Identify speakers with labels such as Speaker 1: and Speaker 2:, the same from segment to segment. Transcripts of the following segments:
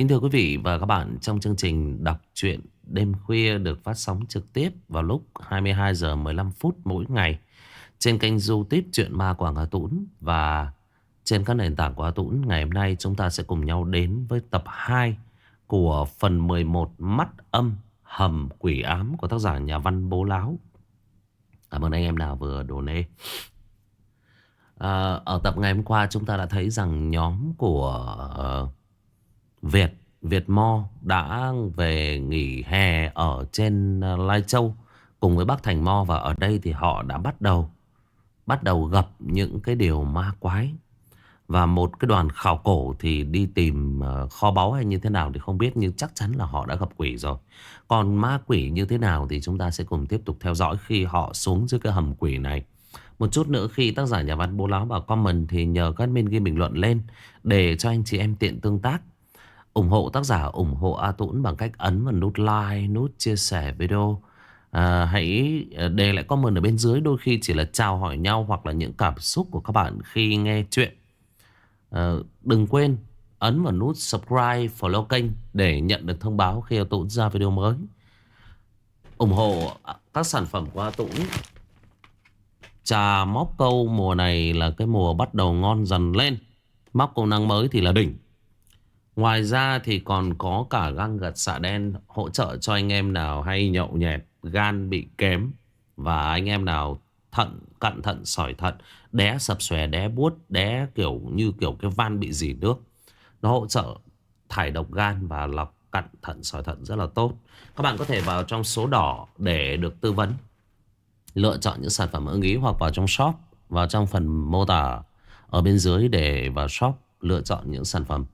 Speaker 1: Kính thưa quý vị và các bạn, trong chương trình đọc truyện đêm khuya được phát sóng trực tiếp vào lúc 22 giờ 15 phút mỗi ngày trên kênh YouTube Truyện Ma Quảng Hà Tũng và trên các nền tảng của Hà Tũng. Ngày hôm nay chúng ta sẽ cùng nhau đến với tập 2 của phần 11 Mắt âm hầm quỷ ám của tác giả nhà văn Bố Láo. Cảm ơn anh em nào vừa đồ nê. À, ở tập ngày hôm qua chúng ta đã thấy rằng nhóm của uh, Việt, Việt Mo đã về nghỉ hè ở trên ờ, Lai Châu cùng với Bắc Thành Mo và ở đây thì họ đã bắt đầu bắt đầu gặp những cái điều ma quái. Và một cái đoàn khảo cổ thì đi tìm ờ, kho báu hay như thế nào thì không biết nhưng chắc chắn là họ đã gặp quỷ rồi. Còn ma quỷ như thế nào thì chúng ta sẽ cùng tiếp tục theo dõi khi họ xuống dưới cái hầm quỷ này. Một chút nữa khi tác giả nhà văn bố láo vào comment thì nhờ các admin ghi bình luận lên để cho anh chị em tiện tương tác ủng hộ tác giả, ủng hộ A Tũng bằng cách ấn vào nút like, nút chia sẻ video. À, hãy à, để lại comment ở bên dưới đôi khi chỉ là chào hỏi nhau hoặc là những cảm xúc của các bạn khi nghe chuyện. À, đừng quên ấn vào nút subscribe, follow kênh để nhận được thông báo khi A Tũng ra video mới. ủng hộ các sản phẩm của A Tũng Trà móc câu mùa này là cái mùa bắt đầu ngon dần lên. Móc câu năng mới thì là đỉnh. Ngoài ra thì còn có cả găng gật xạ đen hỗ trợ cho anh em nào hay nhậu nhẹt, gan bị kém. Và anh em nào thận, cận thận, sỏi thận, đé sập xòe, đé buốt, đé kiểu như kiểu cái van bị gì nước. Nó hỗ trợ thải độc gan và lọc cặn thận, sỏi thận rất là tốt. Các bạn có thể vào trong số đỏ để được tư vấn. Lựa chọn những sản phẩm ưng ý hoặc vào trong shop Vào trong phần mô tả Ở bên dưới để vào shop Lựa chọn những sản phẩm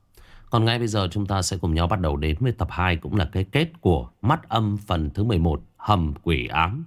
Speaker 1: còn ngay bây giờ chúng ta sẽ cùng nhau bắt đầu đến với tập 2 Cũng là cái kết của Mắt âm phần thứ 11 Hầm quỷ ám.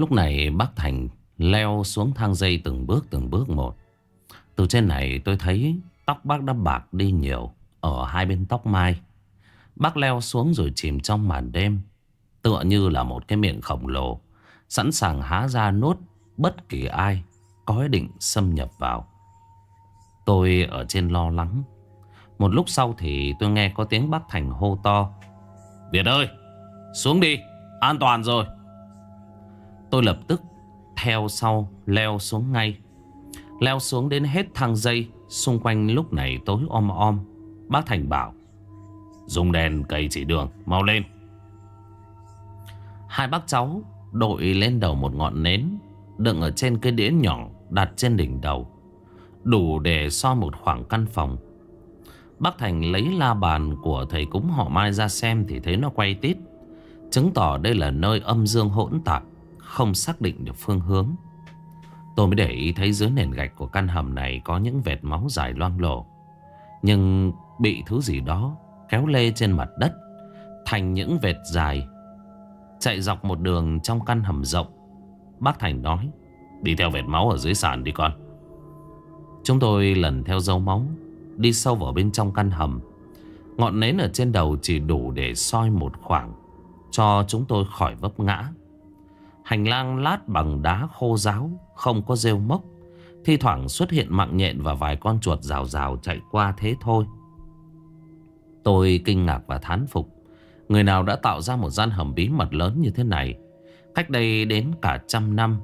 Speaker 1: Lúc này bác Thành leo xuống thang dây từng bước từng bước một. Từ trên này tôi thấy tóc bác đã bạc đi nhiều ở hai bên tóc mai. Bác leo xuống rồi chìm trong màn đêm. Tựa như là một cái miệng khổng lồ. Sẵn sàng há ra nốt bất kỳ ai có ý định xâm nhập vào. Tôi ở trên lo lắng. Một lúc sau thì tôi nghe có tiếng bác Thành hô to. Việt ơi, xuống đi, an toàn rồi. Tôi lập tức theo sau leo xuống ngay. Leo xuống đến hết thang dây, xung quanh lúc này tối om om. Bác Thành bảo, dùng đèn cây chỉ đường, mau lên. Hai bác cháu đội lên đầu một ngọn nến, đựng ở trên cây đĩa nhỏ đặt trên đỉnh đầu. Đủ để so một khoảng căn phòng. Bác Thành lấy la bàn của thầy cúng họ Mai ra xem thì thấy nó quay tít. Chứng tỏ đây là nơi âm dương hỗn tạp không xác định được phương hướng. Tôi mới để ý thấy dưới nền gạch của căn hầm này có những vệt máu dài loang lổ. Nhưng bị thứ gì đó kéo lê trên mặt đất thành những vệt dài. Chạy dọc một đường trong căn hầm rộng. Bác Thành nói, đi theo vệt máu ở dưới sàn đi con. Chúng tôi lần theo dấu máu, đi sâu vào bên trong căn hầm. Ngọn nến ở trên đầu chỉ đủ để soi một khoảng, cho chúng tôi khỏi vấp ngã. Hành lang lát bằng đá khô ráo, Không có rêu mốc. Thi thoảng xuất hiện mạng nhện và vài con chuột rào rào chạy qua thế thôi. Tôi kinh ngạc và thán phục. Người nào đã tạo ra một gian hầm bí mật lớn như thế này? Cách đây đến cả trăm năm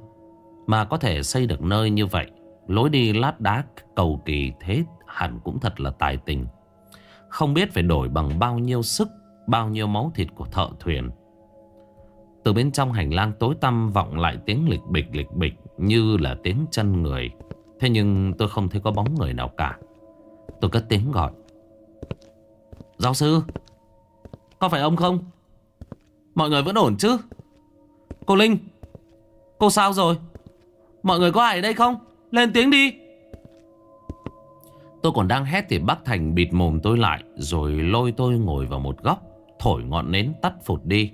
Speaker 1: Mà có thể xây được nơi như vậy. Lối đi lát đá cầu kỳ thế hẳn cũng thật là tài tình. Không biết phải đổi bằng bao nhiêu sức, Bao nhiêu máu thịt của thợ thuyền từ bên trong hành lang tối tăm vọng lại tiếng lịch bịch lịch bịch như là tiếng chân người. Thế nhưng tôi không thấy có bóng người nào cả. Tôi cất tiếng gọi. Giáo sư, có phải ông không? Mọi người vẫn ổn chứ? Cô Linh, cô sao rồi? Mọi người có ai ở đây không? Lên tiếng đi. Tôi còn đang hét thì bác Thành bịt mồm tôi lại Rồi lôi tôi ngồi vào một góc Thổi ngọn nến tắt phụt đi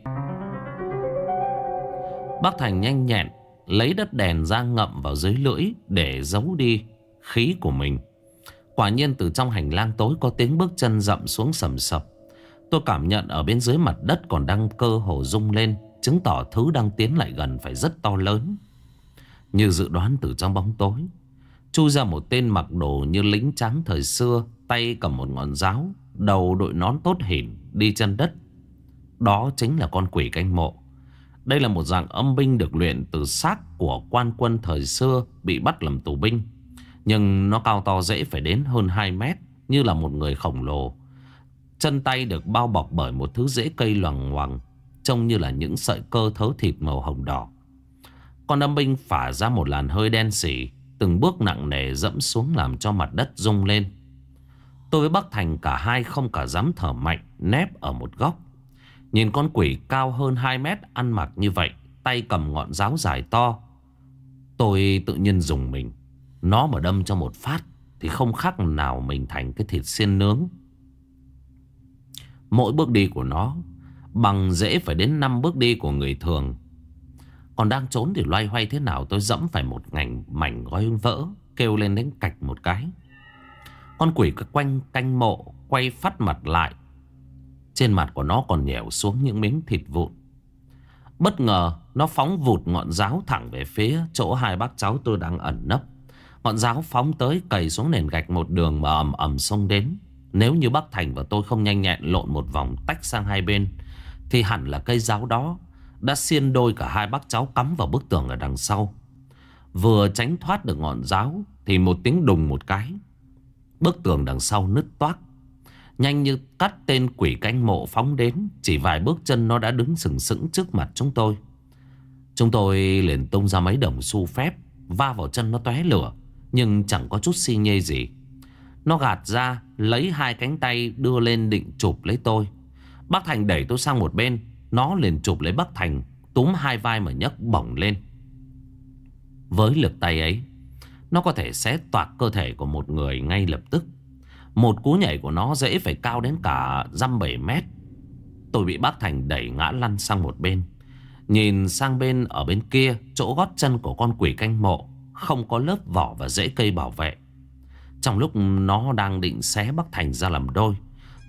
Speaker 1: Bác Thành nhanh nhẹn, Lấy đất đèn ra ngậm vào dưới lưỡi Để giấu đi khí của mình. Quả nhiên từ trong hành lang tối Có tiếng bước chân rậm xuống sầm sập. Tôi cảm nhận ở bên dưới mặt đất Còn đang cơ hồ rung lên, Chứng tỏ thứ đang tiến lại gần phải rất to lớn. Như dự đoán từ trong bóng tối Chui ra một tên mặc đồ như lính trắng thời xưa, Tay cầm một ngọn giáo, Đầu đội nón tốt hỉn, Đi chân đất. Đó chính là con quỷ canh mộ. Đây là một dạng âm binh được luyện từ xác của quan quân thời xưa Bị bắt làm tù binh. Nhưng nó cao to dễ phải đến hơn 2 mét, Như là một người khổng lồ. Chân tay được bao bọc bởi một thứ rễ cây loằng ngoằng, Trông như là những sợi cơ thớ thịt màu hồng đỏ. Con âm binh phả ra một làn hơi đen xỉ, Từng bước nặng nề dẫm xuống làm cho mặt đất rung lên. Tôi với Bắc Thành cả hai không cả dám thở mạnh, Nép ở một góc. Nhìn con quỷ cao hơn 2 mét ăn mặc như vậy, Tay cầm ngọn giáo dài to. Tôi tự nhiên dùng mình. Nó mà đâm cho một phát Thì không khác nào mình thành cái thịt xiên nướng. Mỗi bước đi của nó, Bằng dễ phải đến 5 bước đi của người thường. Còn đang trốn thì loay hoay thế nào tôi dẫm phải một ngành mảnh gói vỡ, Kêu lên đánh cạch một cái. Con quỷ cứ quanh canh mộ, Quay phát mặt lại trên mặt của nó còn nhèo xuống những miếng thịt vụn. Bất ngờ, Nó phóng vụt ngọn giáo thẳng về phía Chỗ hai bác cháu tôi đang ẩn nấp. Ngọn giáo phóng tới cầy xuống nền gạch một đường mà ầm ầm xông đến. Nếu như bác Thành và tôi không nhanh nhẹn lộn một vòng tách sang hai bên, Thì hẳn là cây giáo đó đã xiên đôi cả hai bác cháu cắm vào bức tường ở đằng sau. Vừa tránh thoát được ngọn giáo Thì một tiếng đùng một cái, Bức tường đằng sau nứt toác. Nhanh như cắt tên quỷ canh mộ phóng đến, Chỉ vài bước chân nó đã đứng sừng sững trước mặt chúng tôi. Chúng tôi liền tung ra mấy đồng xu phép, Va vào chân nó tóe lửa, Nhưng chẳng có chút si nhê gì. Nó gạt ra, Lấy hai cánh tay đưa lên định chụp lấy tôi. Bác Thành đẩy tôi sang một bên, nó liền chụp lấy Bắc Thành, Túm hai vai mà nhấc bổng lên. Với lực tay ấy, Nó có thể xé toạc cơ thể của một người ngay lập tức. Một cú nhảy của nó dễ phải cao đến cả dăm bảy mét. Tôi bị bác Thành đẩy ngã lăn sang một bên. Nhìn sang bên ở bên kia, Chỗ gót chân của con quỷ canh mộ, Không có lớp vỏ và rễ cây bảo vệ. Trong lúc nó đang định xé bác Thành ra làm đôi,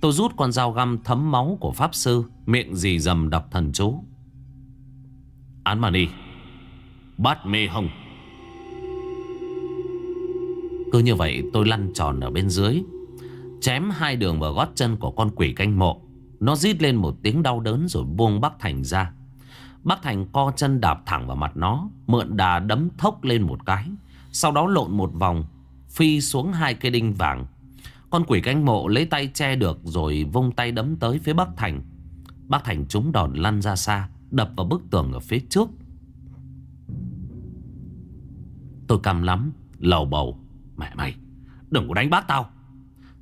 Speaker 1: Tôi rút con dao găm thấm máu của Pháp Sư, Miệng dì dầm đọc thần chú. Án mà đi. Bát mê hồng. Cứ như vậy tôi lăn tròn ở bên dưới Chém hai đường vào gót chân của con quỷ canh mộ. Nó rít lên một tiếng đau đớn rồi buông Bắc Thành ra. Bắc Thành co chân đạp thẳng vào mặt nó, Mượn đà đấm thốc lên một cái. Sau đó lộn một vòng, Phi xuống hai cây đinh vàng. Con quỷ canh mộ lấy tay che được Rồi vung tay đấm tới phía Bắc Thành. Bắc Thành trúng đòn lăn ra xa, Đập vào bức tường ở phía trước. Tôi căm lắm, Lầu bầu. Mẹ mày, Đừng có đánh bác tao.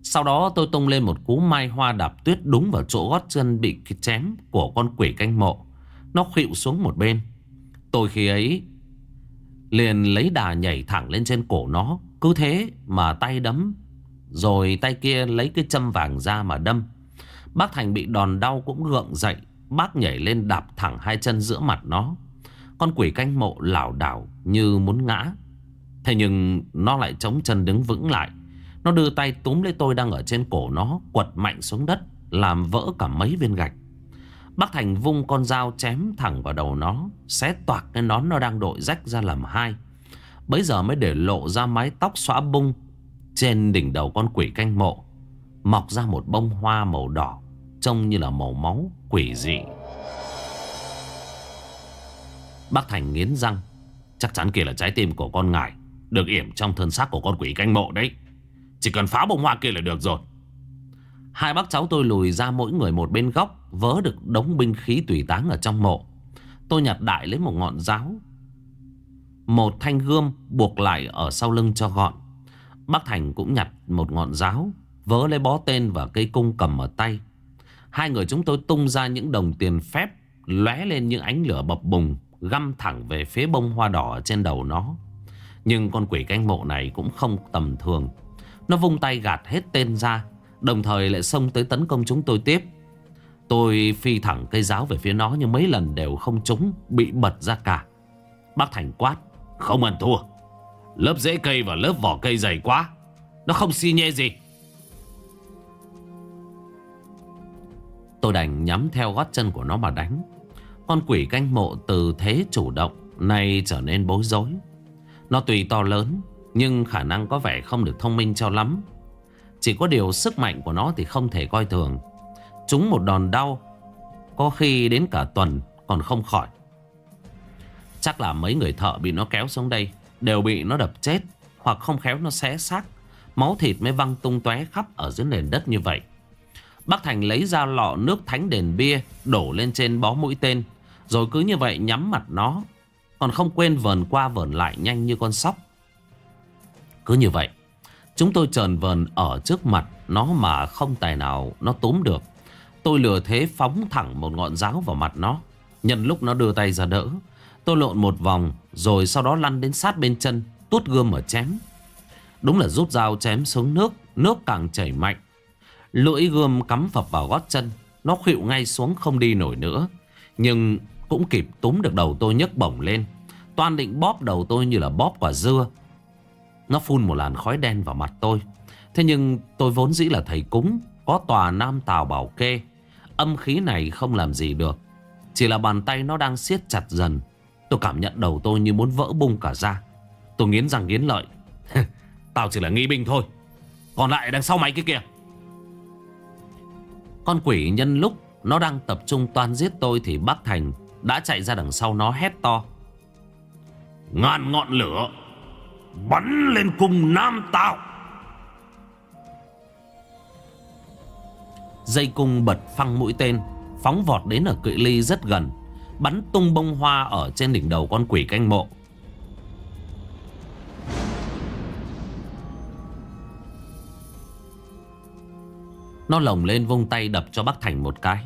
Speaker 1: Sau đó tôi tung lên một cú mai hoa đạp tuyết Đúng vào chỗ gót chân bị chém Của con quỷ canh mộ. Nó khuỵu xuống một bên. Tôi khi ấy Liền lấy đà nhảy thẳng lên trên cổ nó. Cứ thế mà tay đấm, rồi tay kia lấy cái châm vàng ra mà đâm. Bác Thành bị đòn đau cũng gượng dậy. Bác nhảy lên đạp thẳng hai chân giữa mặt nó. Con quỷ canh mộ lảo đảo như muốn ngã. Thế nhưng nó lại chống chân đứng vững lại. Nó đưa tay túm lấy tôi đang ở trên cổ nó, Quật mạnh xuống đất, Làm vỡ cả mấy viên gạch. Bác Thành vung con dao chém thẳng vào đầu nó, Xé toạc cái nón nó đang đội rách ra làm hai. Bấy giờ mới để lộ ra mái tóc xóa bung trên đỉnh đầu con quỷ canh mộ, Mọc ra một bông hoa màu đỏ, Trông như là màu máu quỷ dị. Bác Thành nghiến răng, Chắc chắn kia là trái tim của con ngài, Được yểm trong thân xác của con quỷ canh mộ đấy. Chỉ cần phá bông hoa kia là được rồi. Hai bác cháu tôi lùi ra mỗi người một bên góc, Vớ được đống binh khí tùy táng ở trong mộ. Tôi nhặt đại lấy một ngọn giáo. Một thanh gươm buộc lại ở sau lưng cho gọn. Bác Thành cũng nhặt một ngọn giáo, Vớ lấy bó tên và cây cung cầm ở tay. Hai người chúng tôi tung ra những đồng tiền phép, lóe lên những ánh lửa bập bùng, Găm thẳng về phía bông hoa đỏ trên đầu nó. Nhưng con quỷ canh mộ này cũng không tầm thường. Nó vung tay gạt hết tên ra, Đồng thời lại xông tới tấn công chúng tôi tiếp. Tôi phi thẳng cây giáo về phía nó Nhưng mấy lần đều không trúng, Bị bật ra cả. Bác Thành quát, Không ăn thua. Lớp rễ cây và lớp vỏ cây dày quá, Nó không xi nhê gì. Tôi đành nhắm theo gót chân của nó mà đánh. Con quỷ canh mộ từ thế chủ động, Nay trở nên bối rối. Nó tùy to lớn nhưng khả năng có vẻ không được thông minh cho lắm. Chỉ có điều sức mạnh của nó thì không thể coi thường. Chúng một đòn đau, Có khi đến cả tuần còn không khỏi. Chắc là mấy người thợ bị nó kéo xuống đây, Đều bị nó đập chết, Hoặc không khéo nó xé xác. Máu thịt mới văng tung tóe khắp ở dưới nền đất như vậy. Bác Thành lấy ra lọ nước thánh đền bia, Đổ lên trên bó mũi tên. Rồi cứ như vậy nhắm mặt nó, Còn không quên vờn qua vờn lại nhanh như con sóc. Cứ như vậy, Chúng tôi trờn vờn ở trước mặt Nó mà không tài nào nó túm được. Tôi lừa thế phóng thẳng một ngọn giáo vào mặt nó. Nhân lúc nó đưa tay ra đỡ, Tôi lộn một vòng Rồi sau đó lăn đến sát bên chân, Tuốt gươm ở chém. Đúng là rút dao chém xuống nước Nước càng chảy mạnh. Lưỡi gươm cắm phập vào gót chân, Nó khuỵu ngay xuống không đi nổi nữa. Nhưng cũng kịp túm được đầu tôi nhấc bổng lên. Toan định bóp đầu tôi như là bóp quả dưa nó phun một làn khói đen vào mặt tôi. Thế nhưng tôi vốn dĩ là thầy cúng, Có tòa Nam Tào bảo kê. Âm khí này không làm gì được. Chỉ là bàn tay nó đang siết chặt dần. Tôi cảm nhận đầu tôi như muốn vỡ bung cả ra. Tôi nghiến răng nghiến lợi. Tao chỉ là nghi binh thôi. Còn lại đằng sau mày kia kìa. Con quỷ nhân lúc Nó đang tập trung toan giết tôi Thì bác Thành đã chạy ra đằng sau nó hét to. Ngàn ngọn lửa. Bắn lên cung Nam tào Dây cung bật phăng mũi tên, Phóng vọt đến ở cự ly rất gần, Bắn tung bông hoa ở trên đỉnh đầu con quỷ canh mộ. Nó lồng lên vung tay đập cho bác Thành một cái.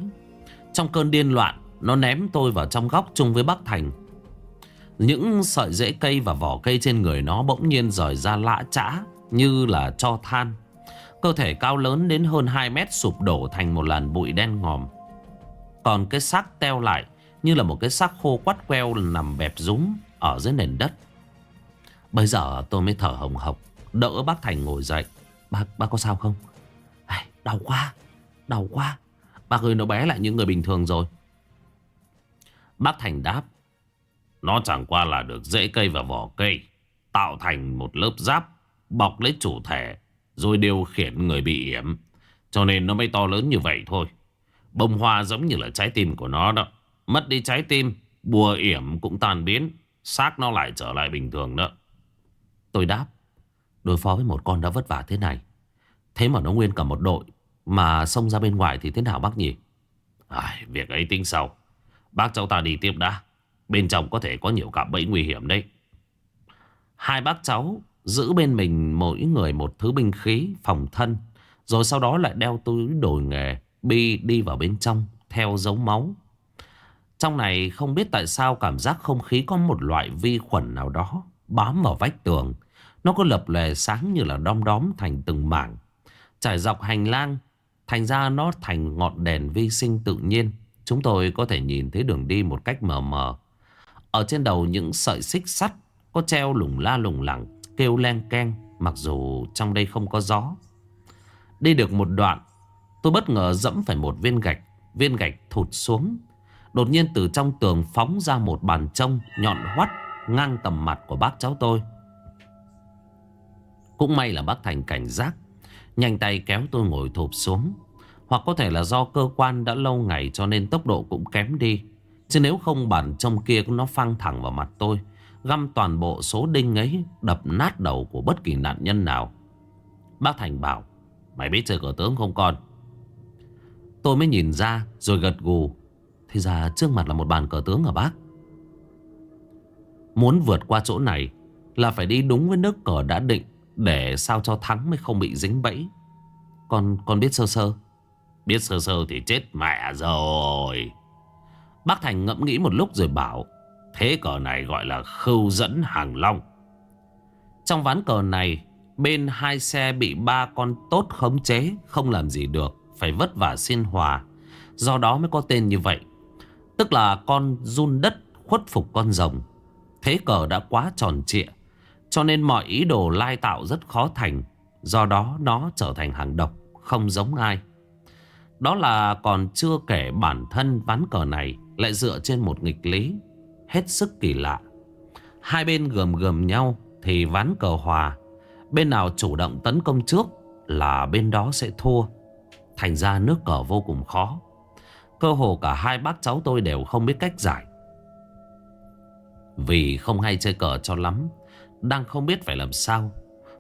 Speaker 1: Trong cơn điên loạn, Nó ném tôi vào trong góc chung với bác Thành. Những sợi rễ cây và vỏ cây trên người nó bỗng nhiên rời ra lã chã Như là cho than. Cơ thể cao lớn đến hơn 2 mét sụp đổ thành một làn bụi đen ngòm. Còn cái xác teo lại Như là một cái xác khô quắt queo nằm bẹp rúng Ở dưới nền đất. Bây giờ tôi mới thở hồng hộc Đỡ bác Thành ngồi dậy. Bác, bác có sao không? Ai, Đau quá Đau quá. Bác ơi nó bé lại như người bình thường rồi. Bác Thành đáp. Nó chẳng qua là được rễ cây và vỏ cây Tạo thành một lớp giáp Bọc lấy chủ thể Rồi điều khiển người bị yểm. Cho nên nó mới to lớn như vậy thôi. Bông hoa giống như là trái tim của nó đó. Mất đi trái tim Bùa yểm cũng tan biến Xác nó lại trở lại bình thường đó Tôi đáp Đối phó với một con đã vất vả thế này Thế mà nó nguyên cả một đội Mà xông ra bên ngoài thì thế nào bác nhỉ? À, Việc ấy tính sau. Bác cháu ta đi tiếp đã. Bên trong có thể có nhiều cạm bẫy nguy hiểm đấy. Hai bác cháu Giữ bên mình mỗi người một thứ binh khí, Phòng thân, Rồi sau đó lại đeo túi đồ nghề, Bi đi vào bên trong, Theo dấu máu. Trong này không biết tại sao cảm giác không khí có một loại vi khuẩn nào đó Bám vào vách tường. Nó có lập lè sáng như là đom đóm thành từng mảng. Trải dọc hành lang, Thành ra nó thành ngọn đèn vi sinh tự nhiên. Chúng tôi có thể nhìn thấy đường đi một cách mờ mờ. Ở trên đầu những sợi xích sắt Có treo lủng la lủng lẳng, Kêu len keng, Mặc dù trong đây không có gió. Đi được một đoạn, Tôi bất ngờ dẫm phải một viên gạch Viên gạch thụt xuống. Đột nhiên từ trong tường phóng ra một bàn trông Nhọn hoắt, ngang tầm mặt của bác cháu tôi. Cũng may là bác Thành cảnh giác, Nhanh tay kéo tôi ngồi thụp xuống. Hoặc có thể là do cơ quan đã lâu ngày Cho nên tốc độ cũng kém đi. Chứ nếu không bản trong kia nó phăng thẳng vào mặt tôi, Găm toàn bộ số đinh ấy Đập nát đầu của bất kỳ nạn nhân nào. Bác Thành bảo, Mày biết chơi cờ tướng không con? Tôi mới nhìn ra rồi gật gù, Thì ra trước mặt là một bàn cờ tướng à bác? Muốn vượt qua chỗ này Là phải đi đúng với nước cờ đã định để sao cho thắng mới không bị dính bẫy. Con con biết sơ sơ? Biết sơ sơ thì chết mẹ rồi. Bác Thành ngẫm nghĩ một lúc rồi bảo, Thế cờ này gọi là khâu dẫn hàng long. Trong ván cờ này, Bên hai xe bị ba con tốt khống chế, Không làm gì được, Phải vất vả xin hòa. Do đó mới có tên như vậy. Tức là con run đất khuất phục con rồng. Thế cờ đã quá tròn trịa, Cho nên mọi ý đồ lai tạo rất khó thành. Do đó nó trở thành hàng độc, Không giống ai. Đó là còn chưa kể bản thân ván cờ này. Lại dựa trên một nghịch lý, Hết sức kỳ lạ. Hai bên gườm gườm nhau Thì ván cờ hòa. Bên nào chủ động tấn công trước Là bên đó sẽ thua. Thành ra nước cờ vô cùng khó. Cơ hồ cả hai bác cháu tôi đều không biết cách giải. Vì không hay chơi cờ cho lắm, Đang không biết phải làm sao,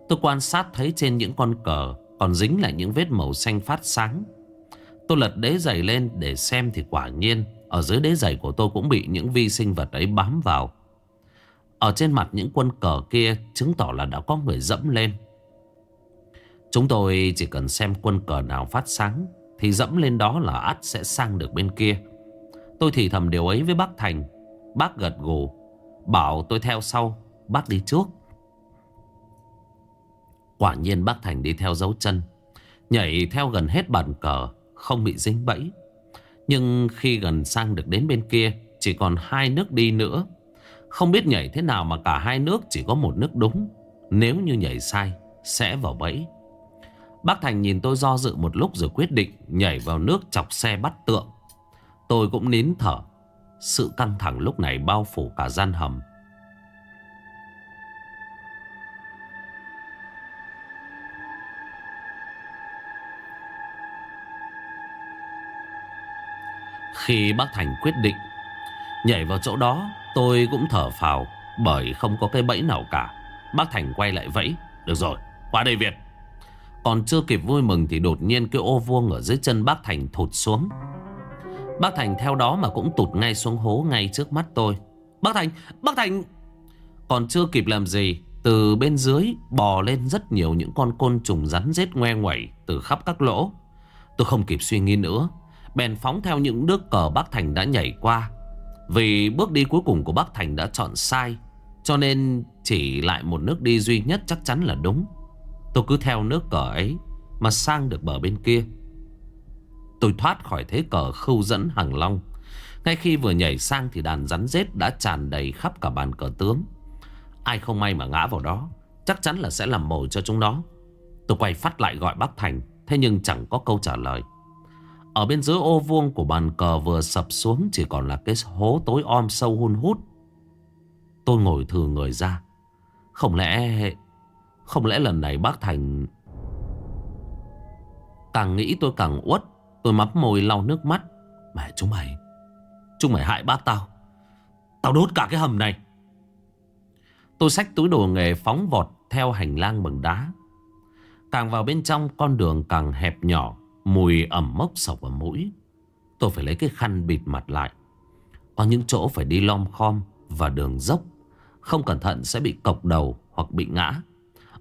Speaker 1: Tôi quan sát thấy trên những con cờ Còn dính lại những vết màu xanh phát sáng. Tôi lật đế giày lên để xem thì quả nhiên ở dưới đế giày của tôi cũng bị những vi sinh vật ấy bám vào. Ở trên mặt những quân cờ kia Chứng tỏ là đã có người dẫm lên. Chúng tôi chỉ cần xem quân cờ nào phát sáng, Thì dẫm lên đó là ắt sẽ sang được bên kia. Tôi thì thầm điều ấy với bác Thành. Bác gật gù, Bảo tôi theo sau, Bác đi trước. Quả nhiên bác Thành đi theo dấu chân, Nhảy theo gần hết bàn cờ, Không bị dính bẫy. Nhưng khi gần sang được đến bên kia, Chỉ còn hai nước đi nữa. Không biết nhảy thế nào mà cả hai nước chỉ có một nước đúng. Nếu như nhảy sai, Sẽ vào bẫy. Bác Thành nhìn tôi do dự một lúc rồi quyết định Nhảy vào nước chọc xe bắt tượng. Tôi cũng nín thở. Sự căng thẳng lúc này bao phủ cả gian hầm. Khi bác Thành quyết định. Nhảy vào chỗ đó, Tôi cũng thở phào, Bởi không có cái bẫy nào cả. Bác Thành quay lại vẫy, Được rồi, qua đây Việt. Còn chưa kịp vui mừng Thì đột nhiên cái ô vuông ở dưới chân bác Thành thụt xuống. Bác Thành theo đó mà cũng tụt ngay xuống hố ngay trước mắt tôi. Bác Thành Bác Thành! Còn chưa kịp làm gì, Từ bên dưới bò lên rất nhiều những con côn trùng rắn rết ngoe ngoẩy Từ khắp các lỗ. Tôi không kịp suy nghĩ nữa Bèn phóng theo những nước cờ Bắc Thành đã nhảy qua. Vì bước đi cuối cùng của Bắc Thành đã chọn sai, Cho nên chỉ lại một nước đi duy nhất chắc chắn là đúng. Tôi cứ theo nước cờ ấy Mà sang được bờ bên kia. Tôi thoát khỏi thế cờ khâu dẫn hàng long. Ngay khi vừa nhảy sang thì đàn rắn rết đã tràn đầy khắp cả bàn cờ tướng. Ai không may mà ngã vào đó, Chắc chắn là sẽ làm mồi cho chúng nó. Tôi quay phát lại gọi Bắc Thành, Thế nhưng chẳng có câu trả lời ở bên dưới ô vuông của bàn cờ vừa sập xuống Chỉ còn là cái hố tối om sâu hun hút. Tôi ngồi thừa người ra. Không lẽ Không lẽ lần này bác Thành Càng nghĩ tôi càng uất, Tôi mắm môi lau nước mắt. Mẹ chúng mày Chúng mày hại bác tao. Tao đốt cả cái hầm này. Tôi xách túi đồ nghề phóng vọt Theo hành lang bằng đá. Càng vào bên trong, con đường càng hẹp nhỏ. Mùi ẩm mốc sọc vào mũi. Tôi phải lấy cái khăn bịt mặt lại. Có những chỗ phải đi lom khom Và đường dốc. Không cẩn thận sẽ bị cộc đầu hoặc bị ngã.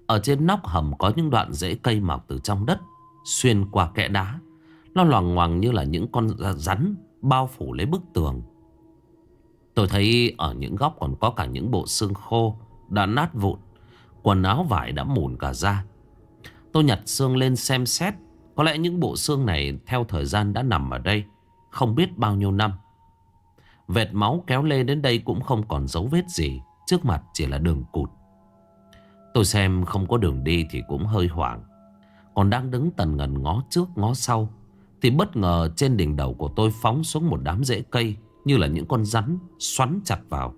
Speaker 1: Ở trên nóc hầm có những đoạn rễ cây mọc từ trong đất, Xuyên qua kẽ đá. Nó loằng ngoằng như là những con rắn Bao phủ lấy bức tường. Tôi thấy ở những góc còn có cả những bộ xương khô Đã nát vụn, Quần áo vải đã mùn cả ra Tôi nhặt xương lên xem xét có lẽ những bộ xương này theo thời gian đã nằm ở đây, Không biết bao nhiêu năm. Vệt máu kéo lê đến đây cũng không còn dấu vết gì, Trước mặt chỉ là đường cụt. Tôi xem không có đường đi thì cũng hơi hoảng. Còn đang đứng tần ngần ngó trước ngó sau, Thì bất ngờ trên đỉnh đầu của tôi phóng xuống một đám rễ cây Như là những con rắn xoắn chặt vào.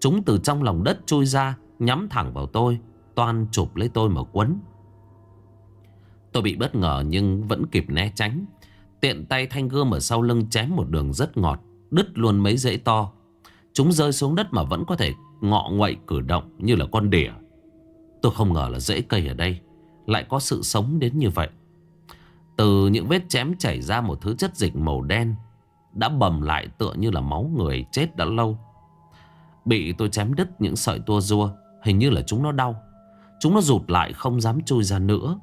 Speaker 1: Chúng từ trong lòng đất trôi ra, Nhắm thẳng vào tôi toàn chụp lấy tôi mà quấn. Tôi bị bất ngờ nhưng vẫn kịp né tránh. Tiện tay thanh gươm ở sau lưng chém một đường rất ngọt, đứt luôn mấy rễ to. Chúng rơi xuống đất mà vẫn có thể ngọ nguậy cử động như là con đỉa. Tôi không ngờ là rễ cây ở đây lại có sự sống đến như vậy. Từ những vết chém chảy ra một thứ chất dịch màu đen đã bầm lại tựa như là máu người chết đã lâu. Bị tôi chém đứt những sợi tua rua, hình như là chúng nó đau. Chúng nó rụt lại không dám chui ra nữa.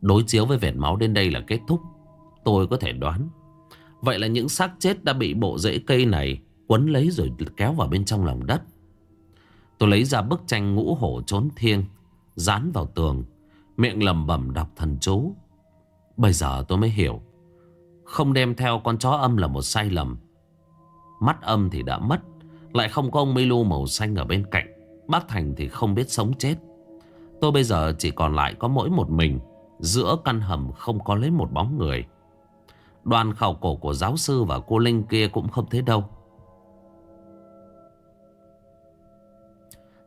Speaker 1: Đối chiếu với vệt máu đến đây là kết thúc. Tôi có thể đoán. Vậy là những xác chết đã bị bộ rễ cây này Quấn lấy rồi kéo vào bên trong lòng đất. Tôi lấy ra bức tranh ngũ hổ trốn thiêng, Dán vào tường, Miệng lầm bẩm đọc thần chú. Bây giờ tôi mới hiểu. Không đem theo con chó âm là một sai lầm. Mắt âm thì đã mất, Lại không có ông Milu màu xanh ở bên cạnh. Bác Thành thì không biết sống chết. Tôi bây giờ chỉ còn lại có mỗi một mình. Giữa căn hầm không có lấy một bóng người. Đoàn khảo cổ của giáo sư và cô Linh kia cũng không thấy đâu.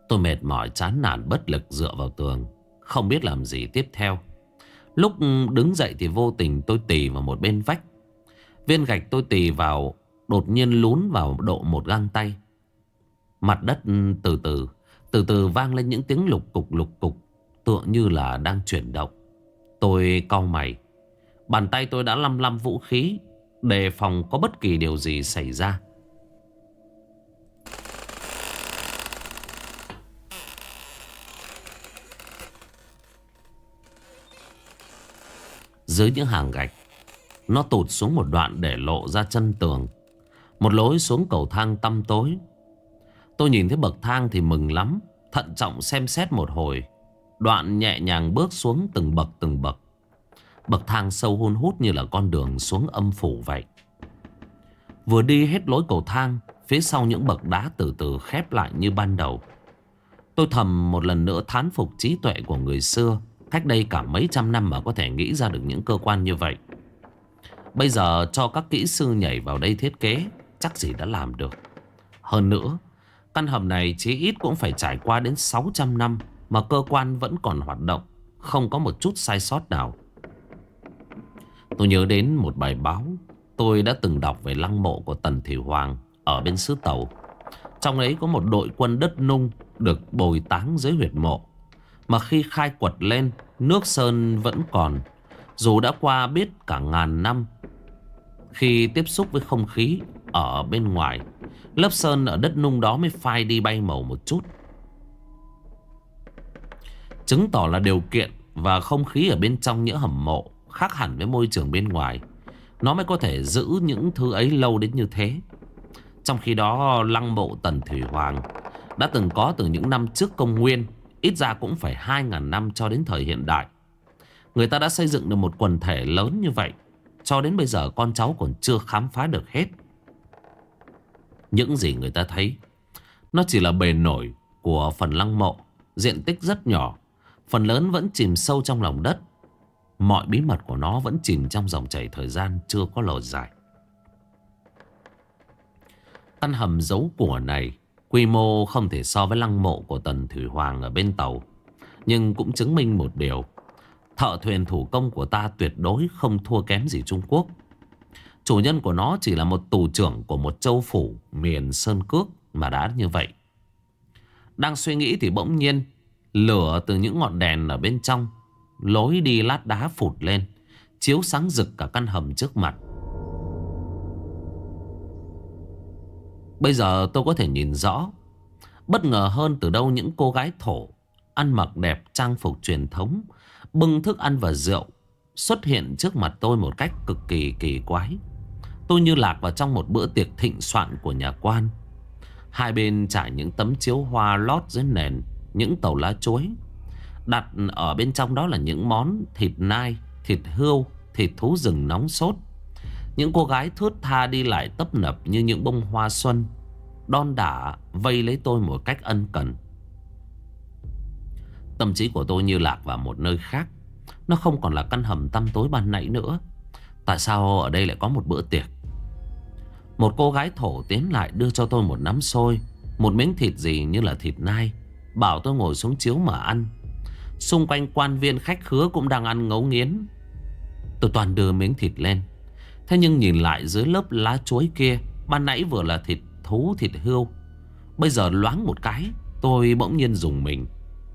Speaker 1: Tôi mệt mỏi, chán nản, bất lực dựa vào tường, Không biết làm gì tiếp theo. Lúc đứng dậy thì vô tình tôi tì vào một bên vách. Viên gạch tôi tì vào, Đột nhiên lún vào độ một găng tay. Mặt đất từ từ Từ từ vang lên những tiếng lục cục lục cục, Tựa như là đang chuyển động. Tôi cau mày. Bàn tay tôi đã lăm lăm vũ khí, Đề phòng có bất kỳ điều gì xảy ra. Dưới những hàng gạch, Nó tụt xuống một đoạn để lộ ra chân tường. Một lối xuống cầu thang tăm tối. Tôi nhìn thấy bậc thang thì mừng lắm, Thận trọng xem xét một hồi. Đoạn nhẹ nhàng bước xuống từng bậc từng bậc. Bậc thang sâu hun hút như là con đường xuống âm phủ vậy. Vừa đi hết lối cầu thang, Phía sau những bậc đá từ từ khép lại như ban đầu. Tôi thầm một lần nữa thán phục trí tuệ của người xưa, Cách đây cả mấy trăm năm mà có thể nghĩ ra được những cơ quan như vậy. Bây giờ cho các kỹ sư nhảy vào đây thiết kế, Chắc gì đã làm được. Hơn nữa, Căn hầm này chí ít cũng phải trải qua đến 600 năm. Mà cơ quan vẫn còn hoạt động, Không có một chút sai sót nào. Tôi nhớ đến một bài báo Tôi đã từng đọc về lăng mộ của Tần Thủy Hoàng Ở bên xứ Tàu. Trong ấy có một đội quân đất nung Được bồi táng dưới huyệt mộ, Mà khi khai quật lên, Nước sơn vẫn còn, Dù đã qua biết cả ngàn năm. Khi tiếp xúc với không khí Ở bên ngoài, Lớp sơn ở đất nung đó mới phai đi bay màu một chút. Chứng tỏ là điều kiện Và không khí ở bên trong những hầm mộ Khác hẳn với môi trường bên ngoài. Nó mới có thể giữ những thứ ấy lâu đến như thế. Trong khi đó, lăng mộ Tần Thủy Hoàng Đã từng có từ những năm trước công nguyên, Ít ra cũng phải 2.000 năm cho đến thời hiện đại. Người ta đã xây dựng được một quần thể lớn như vậy, Cho đến bây giờ con cháu còn chưa khám phá được hết. Những gì người ta thấy, Nó chỉ là bề nổi của phần lăng mộ, Diện tích rất nhỏ Phần lớn vẫn chìm sâu trong lòng đất. Mọi bí mật của nó vẫn chìm trong dòng chảy thời gian chưa có lời giải. Căn hầm giấu của này Quy mô không thể so với lăng mộ của Tần Thủy Hoàng ở bên tàu, Nhưng cũng chứng minh một điều. Thợ thuyền thủ công của ta tuyệt đối không thua kém gì Trung Quốc. Chủ nhân của nó chỉ là một tù trưởng của một châu phủ miền Sơn Cước mà đã như vậy. Đang suy nghĩ thì bỗng nhiên Lửa từ những ngọn đèn ở bên trong, Lối đi lát đá phụt lên, Chiếu sáng rực cả căn hầm trước mặt. Bây giờ tôi có thể nhìn rõ, Bất ngờ hơn từ đâu những cô gái thổ Ăn mặc đẹp trang phục truyền thống, Bưng thức ăn và rượu Xuất hiện trước mặt tôi một cách cực kỳ kỳ quái. Tôi như lạc vào trong một bữa tiệc thịnh soạn của nhà quan. Hai bên trải những tấm chiếu hoa lót dưới nền những tàu lá chuối Đặt ở bên trong đó là những món thịt nai, thịt hươu, thịt thú rừng nóng sốt. Những cô gái thướt tha đi lại tấp nập như những bông hoa xuân. Đon đả vây lấy tôi một cách ân cần. Tâm trí của tôi như lạc vào một nơi khác. Nó không còn là căn hầm tăm tối ban nãy nữa. Tại sao ở đây lại có một bữa tiệc? Một cô gái thổ tiến lại đưa cho tôi một nắm xôi Một miếng thịt gì như là thịt nai Bảo tôi ngồi xuống chiếu mà ăn. Xung quanh quan viên khách khứa cũng đang ăn ngấu nghiến. Tôi toàn đưa miếng thịt lên. Thế nhưng nhìn lại dưới lớp lá chuối kia, Ban nãy vừa là thịt thú, thịt hươu. Bây giờ loáng một cái, Tôi bỗng nhiên dùng mình,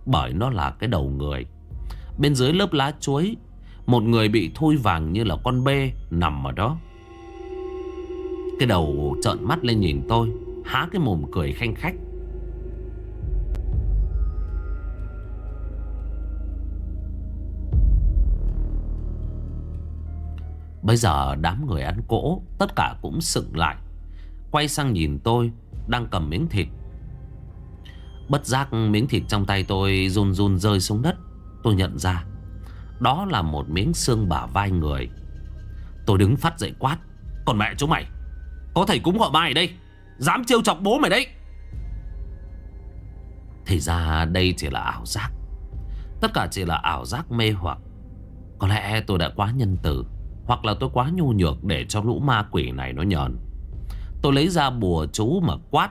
Speaker 1: Bởi nó là cái đầu người. Bên dưới lớp lá chuối, Một người bị thui vàng như là con bê Nằm ở đó. Cái đầu trợn mắt lên nhìn tôi, Há cái mồm cười khanh khách. Bây giờ đám người ăn cỗ, Tất cả cũng sững lại. Quay sang nhìn tôi, Đang cầm miếng thịt. Bất giác miếng thịt trong tay tôi run run rơi xuống đất. Tôi nhận ra, Đó là một miếng xương bả vai người. Tôi đứng phát dậy quát Còn mẹ chúng mày, Có thầy cúng họ mai ở đây, Dám trêu chọc bố mày đấy. Thì ra đây chỉ là ảo giác. Tất cả chỉ là ảo giác mê hoặc. Có lẽ tôi đã quá nhân từ. Hoặc là tôi quá nhu nhược Để cho lũ ma quỷ này nó nhờn. Tôi lấy ra bùa chú mà quát,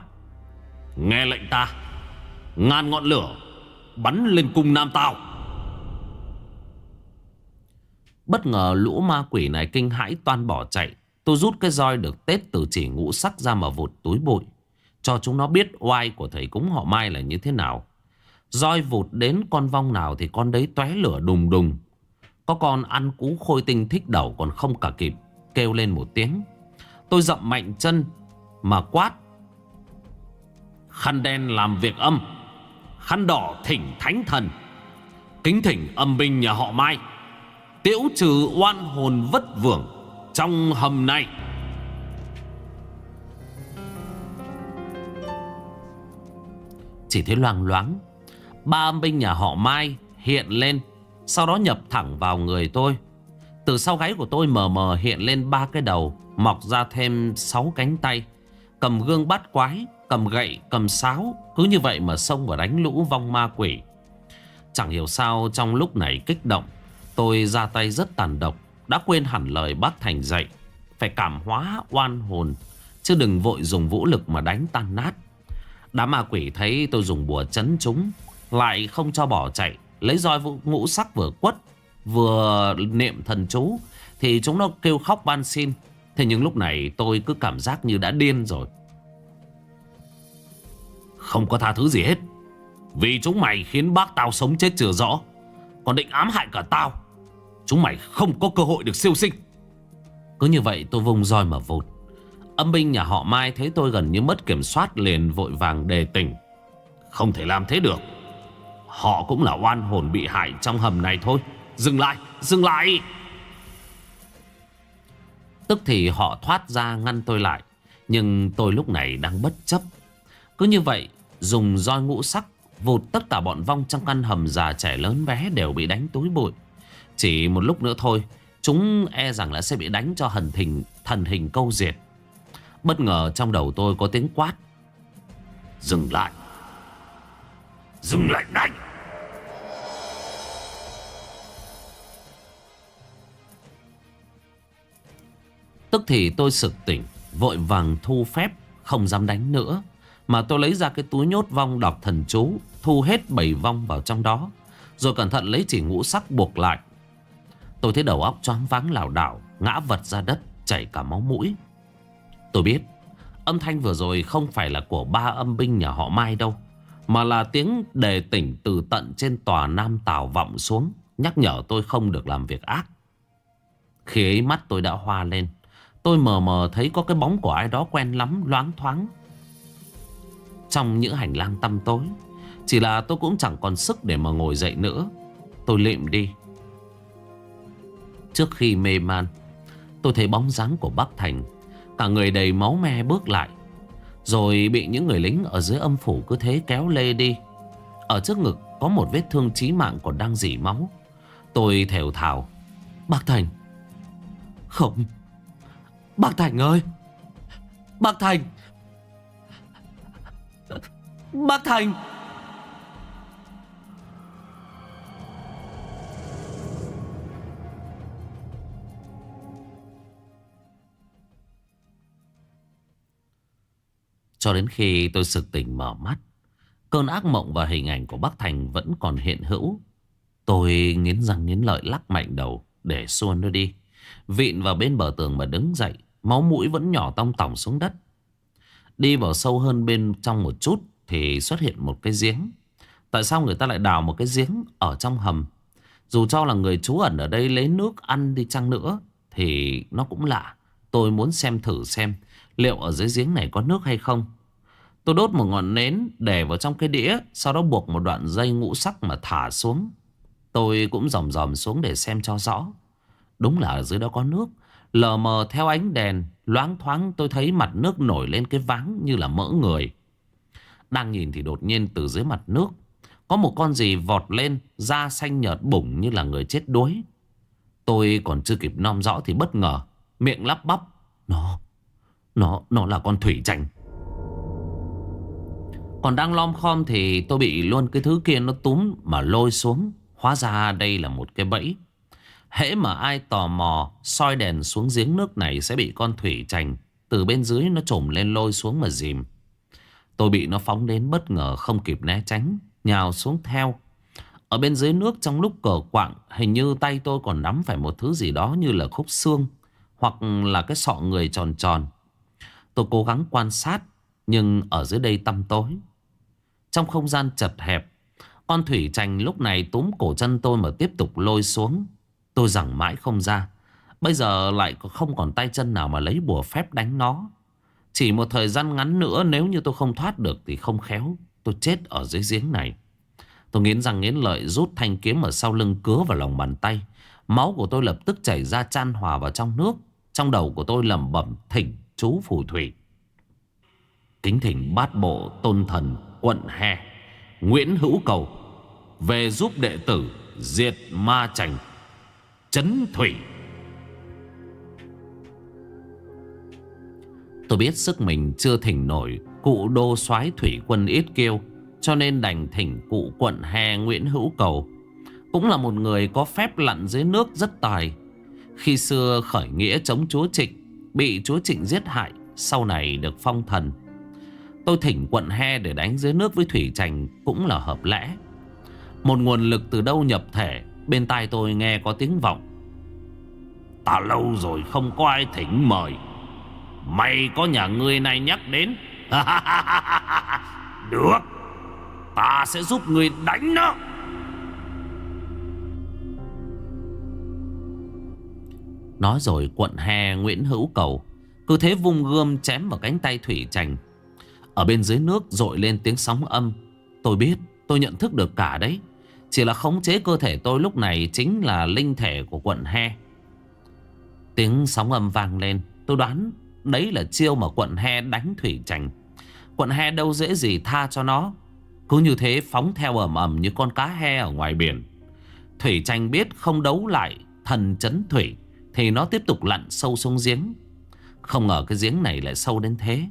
Speaker 1: Nghe lệnh ta, Ngàn ngọn lửa Bắn lên cung Nam Tào Bất ngờ lũ ma quỷ này kinh hãi toan bỏ chạy, Tôi rút cái roi được tết từ chỉ ngũ sắc ra mà vụt túi bụi, Cho chúng nó biết oai của thầy cúng họ Mai là như thế nào. Roi vụt đến con vong nào thì con đấy tóe lửa đùng đùng có con ăn cú khôi tinh thích đầu còn không cả kịp, Kêu lên một tiếng. Tôi dậm mạnh chân mà quát. Khăn đen làm việc âm, Khăn đỏ thỉnh thánh thần. Kính thỉnh âm binh nhà họ Mai. Tiễu trừ oan hồn vất vưởng Trong hầm này. Chỉ thấy loang loáng, Ba âm binh nhà họ Mai hiện lên. Sau đó nhập thẳng vào người tôi. Từ sau gáy của tôi mờ mờ hiện lên ba cái đầu Mọc ra thêm sáu cánh tay. Cầm gương bắt quái Cầm gậy, cầm sáo Cứ như vậy mà xông vào đánh lũ vong ma quỷ. Chẳng hiểu sao trong lúc này kích động Tôi ra tay rất tàn độc Đã quên hẳn lời bác Thành dạy. Phải cảm hóa oan hồn Chứ đừng vội dùng vũ lực mà đánh tan nát. Đám ma quỷ thấy tôi dùng bùa chấn chúng Lại không cho bỏ chạy. Lấy roi vũ, ngũ sắc vừa quất, Vừa niệm thần chú, Thì chúng nó kêu khóc van xin. Thế nhưng lúc này tôi cứ cảm giác như đã điên rồi. Không có tha thứ gì hết. Vì chúng mày khiến bác tao sống chết chưa rõ, Còn định ám hại cả tao, Chúng mày không có cơ hội được siêu sinh. Cứ như vậy tôi vùng roi mà vụt. Âm binh nhà họ Mai thấy tôi gần như mất kiểm soát liền vội vàng đề tỉnh. Không thể làm thế được. Họ cũng là oan hồn bị hại trong hầm này thôi. Dừng lại, dừng lại! Tức thì họ thoát ra ngăn tôi lại Nhưng tôi lúc này đang bất chấp. Cứ như vậy Dùng roi ngũ sắc Vụt tất cả bọn vong trong căn hầm già trẻ lớn bé Đều bị đánh túi bụi. Chỉ một lúc nữa thôi Chúng e rằng là sẽ bị đánh cho thần hình, thần hình câu diệt. Bất ngờ trong đầu tôi có tiếng quát. Dừng lại. Dừng lại đánh Tức thì tôi sực tỉnh, Vội vàng thu phép, Không dám đánh nữa. Mà tôi lấy ra cái túi nhốt vong đọc thần chú, Thu hết bảy vong vào trong đó. Rồi cẩn thận lấy chỉ ngũ sắc buộc lại. Tôi thấy đầu óc choáng váng lảo đảo, Ngã vật ra đất, Chảy cả máu mũi. Tôi biết, Âm thanh vừa rồi không phải là của ba âm binh nhà họ Mai đâu, Mà là tiếng đề tỉnh từ tận trên tòa Nam Tào vọng xuống, Nhắc nhở tôi không được làm việc ác. Khi ấy mắt tôi đã hoa lên Tôi mờ mờ thấy có cái bóng của ai đó quen lắm, loáng thoáng. Trong những hành lang tăm tối, Chỉ là tôi cũng chẳng còn sức để mà ngồi dậy nữa. Tôi lịm đi. Trước khi mê man, Tôi thấy bóng dáng của bác Thành, Cả người đầy máu me bước lại, Rồi bị những người lính ở dưới âm phủ cứ thế kéo lê đi. Ở trước ngực có một vết thương chí mạng còn đang dỉ máu. Tôi thều thào, Bác Thành! Không Bác Thành ơi! Bác Thành! Bác Thành! Cho đến khi tôi sực tỉnh mở mắt, Cơn ác mộng và hình ảnh của bác Thành vẫn còn hiện hữu. Tôi nghiến răng nghiến lợi lắc mạnh đầu Để xua nó đi. Vịn vào bên bờ tường mà đứng dậy Máu mũi vẫn nhỏ tong tỏng xuống đất. Đi vào sâu hơn bên trong một chút Thì xuất hiện một cái giếng. Tại sao người ta lại đào một cái giếng Ở trong hầm? Dù cho là người trú ẩn ở đây lấy nước ăn đi chăng nữa Thì nó cũng lạ. Tôi muốn xem thử xem Liệu ở dưới giếng này có nước hay không. Tôi đốt một ngọn nến Để vào trong cái đĩa, Sau đó buộc một đoạn dây ngũ sắc mà thả xuống. Tôi cũng dòm dòm xuống để xem cho rõ. Đúng là ở dưới đó có nước Lờ mờ theo ánh đèn, Loáng thoáng tôi thấy mặt nước nổi lên cái váng như là mỡ người. Đang nhìn thì đột nhiên từ dưới mặt nước, Có một con gì vọt lên, Da xanh nhợt bủng như là người chết đuối. Tôi còn chưa kịp nom rõ thì bất ngờ, Miệng lắp bắp, Nó Nó Nó là con thủy chành. Còn đang lom khom thì tôi bị luôn cái thứ kia nó túm Mà lôi xuống, Hóa ra đây là một cái bẫy. Hễ mà ai tò mò soi đèn xuống giếng nước này sẽ bị con thủy trành từ bên dưới nó trồm lên lôi xuống mà dìm. Tôi bị nó phóng đến bất ngờ không kịp né tránh, nhào xuống theo. Ở bên dưới nước trong lúc cờ quạng, hình như tay tôi còn nắm phải một thứ gì đó như là khúc xương hoặc là cái sọ người tròn tròn. Tôi cố gắng quan sát, nhưng ở dưới đây tăm tối. Trong không gian chật hẹp, con thủy trành lúc này túm cổ chân tôi mà tiếp tục lôi xuống. Tôi rằng mãi không ra. Bây giờ lại không còn tay chân nào mà lấy bùa phép đánh nó. Chỉ một thời gian ngắn nữa, nếu như tôi không thoát được thì không khéo. Tôi chết ở dưới giếng này. Tôi nghiến răng nghiến lợi rút thanh kiếm ở sau lưng cứa vào lòng bàn tay. Máu của tôi lập tức chảy ra chan hòa vào trong nước. Trong đầu của tôi lẩm bẩm, thỉnh chú phù thủy. Kính thỉnh bát bộ tôn thần quận hè, Nguyễn Hữu Cầu, về giúp đệ tử diệt ma chành chấn thủy. Tôi biết sức mình chưa thỉnh nổi cụ đô soái thủy quân ít kêu cho nên đành thỉnh cụ quận hè Nguyễn Hữu Cầu. Cũng là một người có phép lặn dưới nước rất tài. Khi xưa khởi nghĩa chống chúa Trịnh, bị chúa Trịnh giết hại, sau này được phong thần. Tôi thỉnh quận he để đánh dưới nước với thủy trành cũng là hợp lẽ. Một nguồn lực từ đâu nhập thể, bên tai tôi nghe có tiếng vọng. Ta lâu rồi không có ai thỉnh mời. Mày có nhà ngươi này nhắc đến. Được, Ta sẽ giúp ngươi đánh nó. Nói rồi quận hè Nguyễn Hữu Cầu, Cứ thế vung gươm chém vào cánh tay Thủy Trành. Ở bên dưới nước dội lên tiếng sóng âm. Tôi biết, tôi nhận thức được cả đấy. Chỉ là khống chế cơ thể tôi lúc này Chính là linh thể của quận he Tiếng sóng âm vang lên. Tôi đoán Đấy là chiêu mà quận he đánh Thủy Trành Quận he đâu dễ gì tha cho nó. Cứ như thế phóng theo ẩm ẩm như con cá he ở ngoài biển. Thủy tranh biết không đấu lại thần chấn thủy Thì nó tiếp tục lặn sâu xuống giếng. Không ngờ cái giếng này lại sâu đến thế.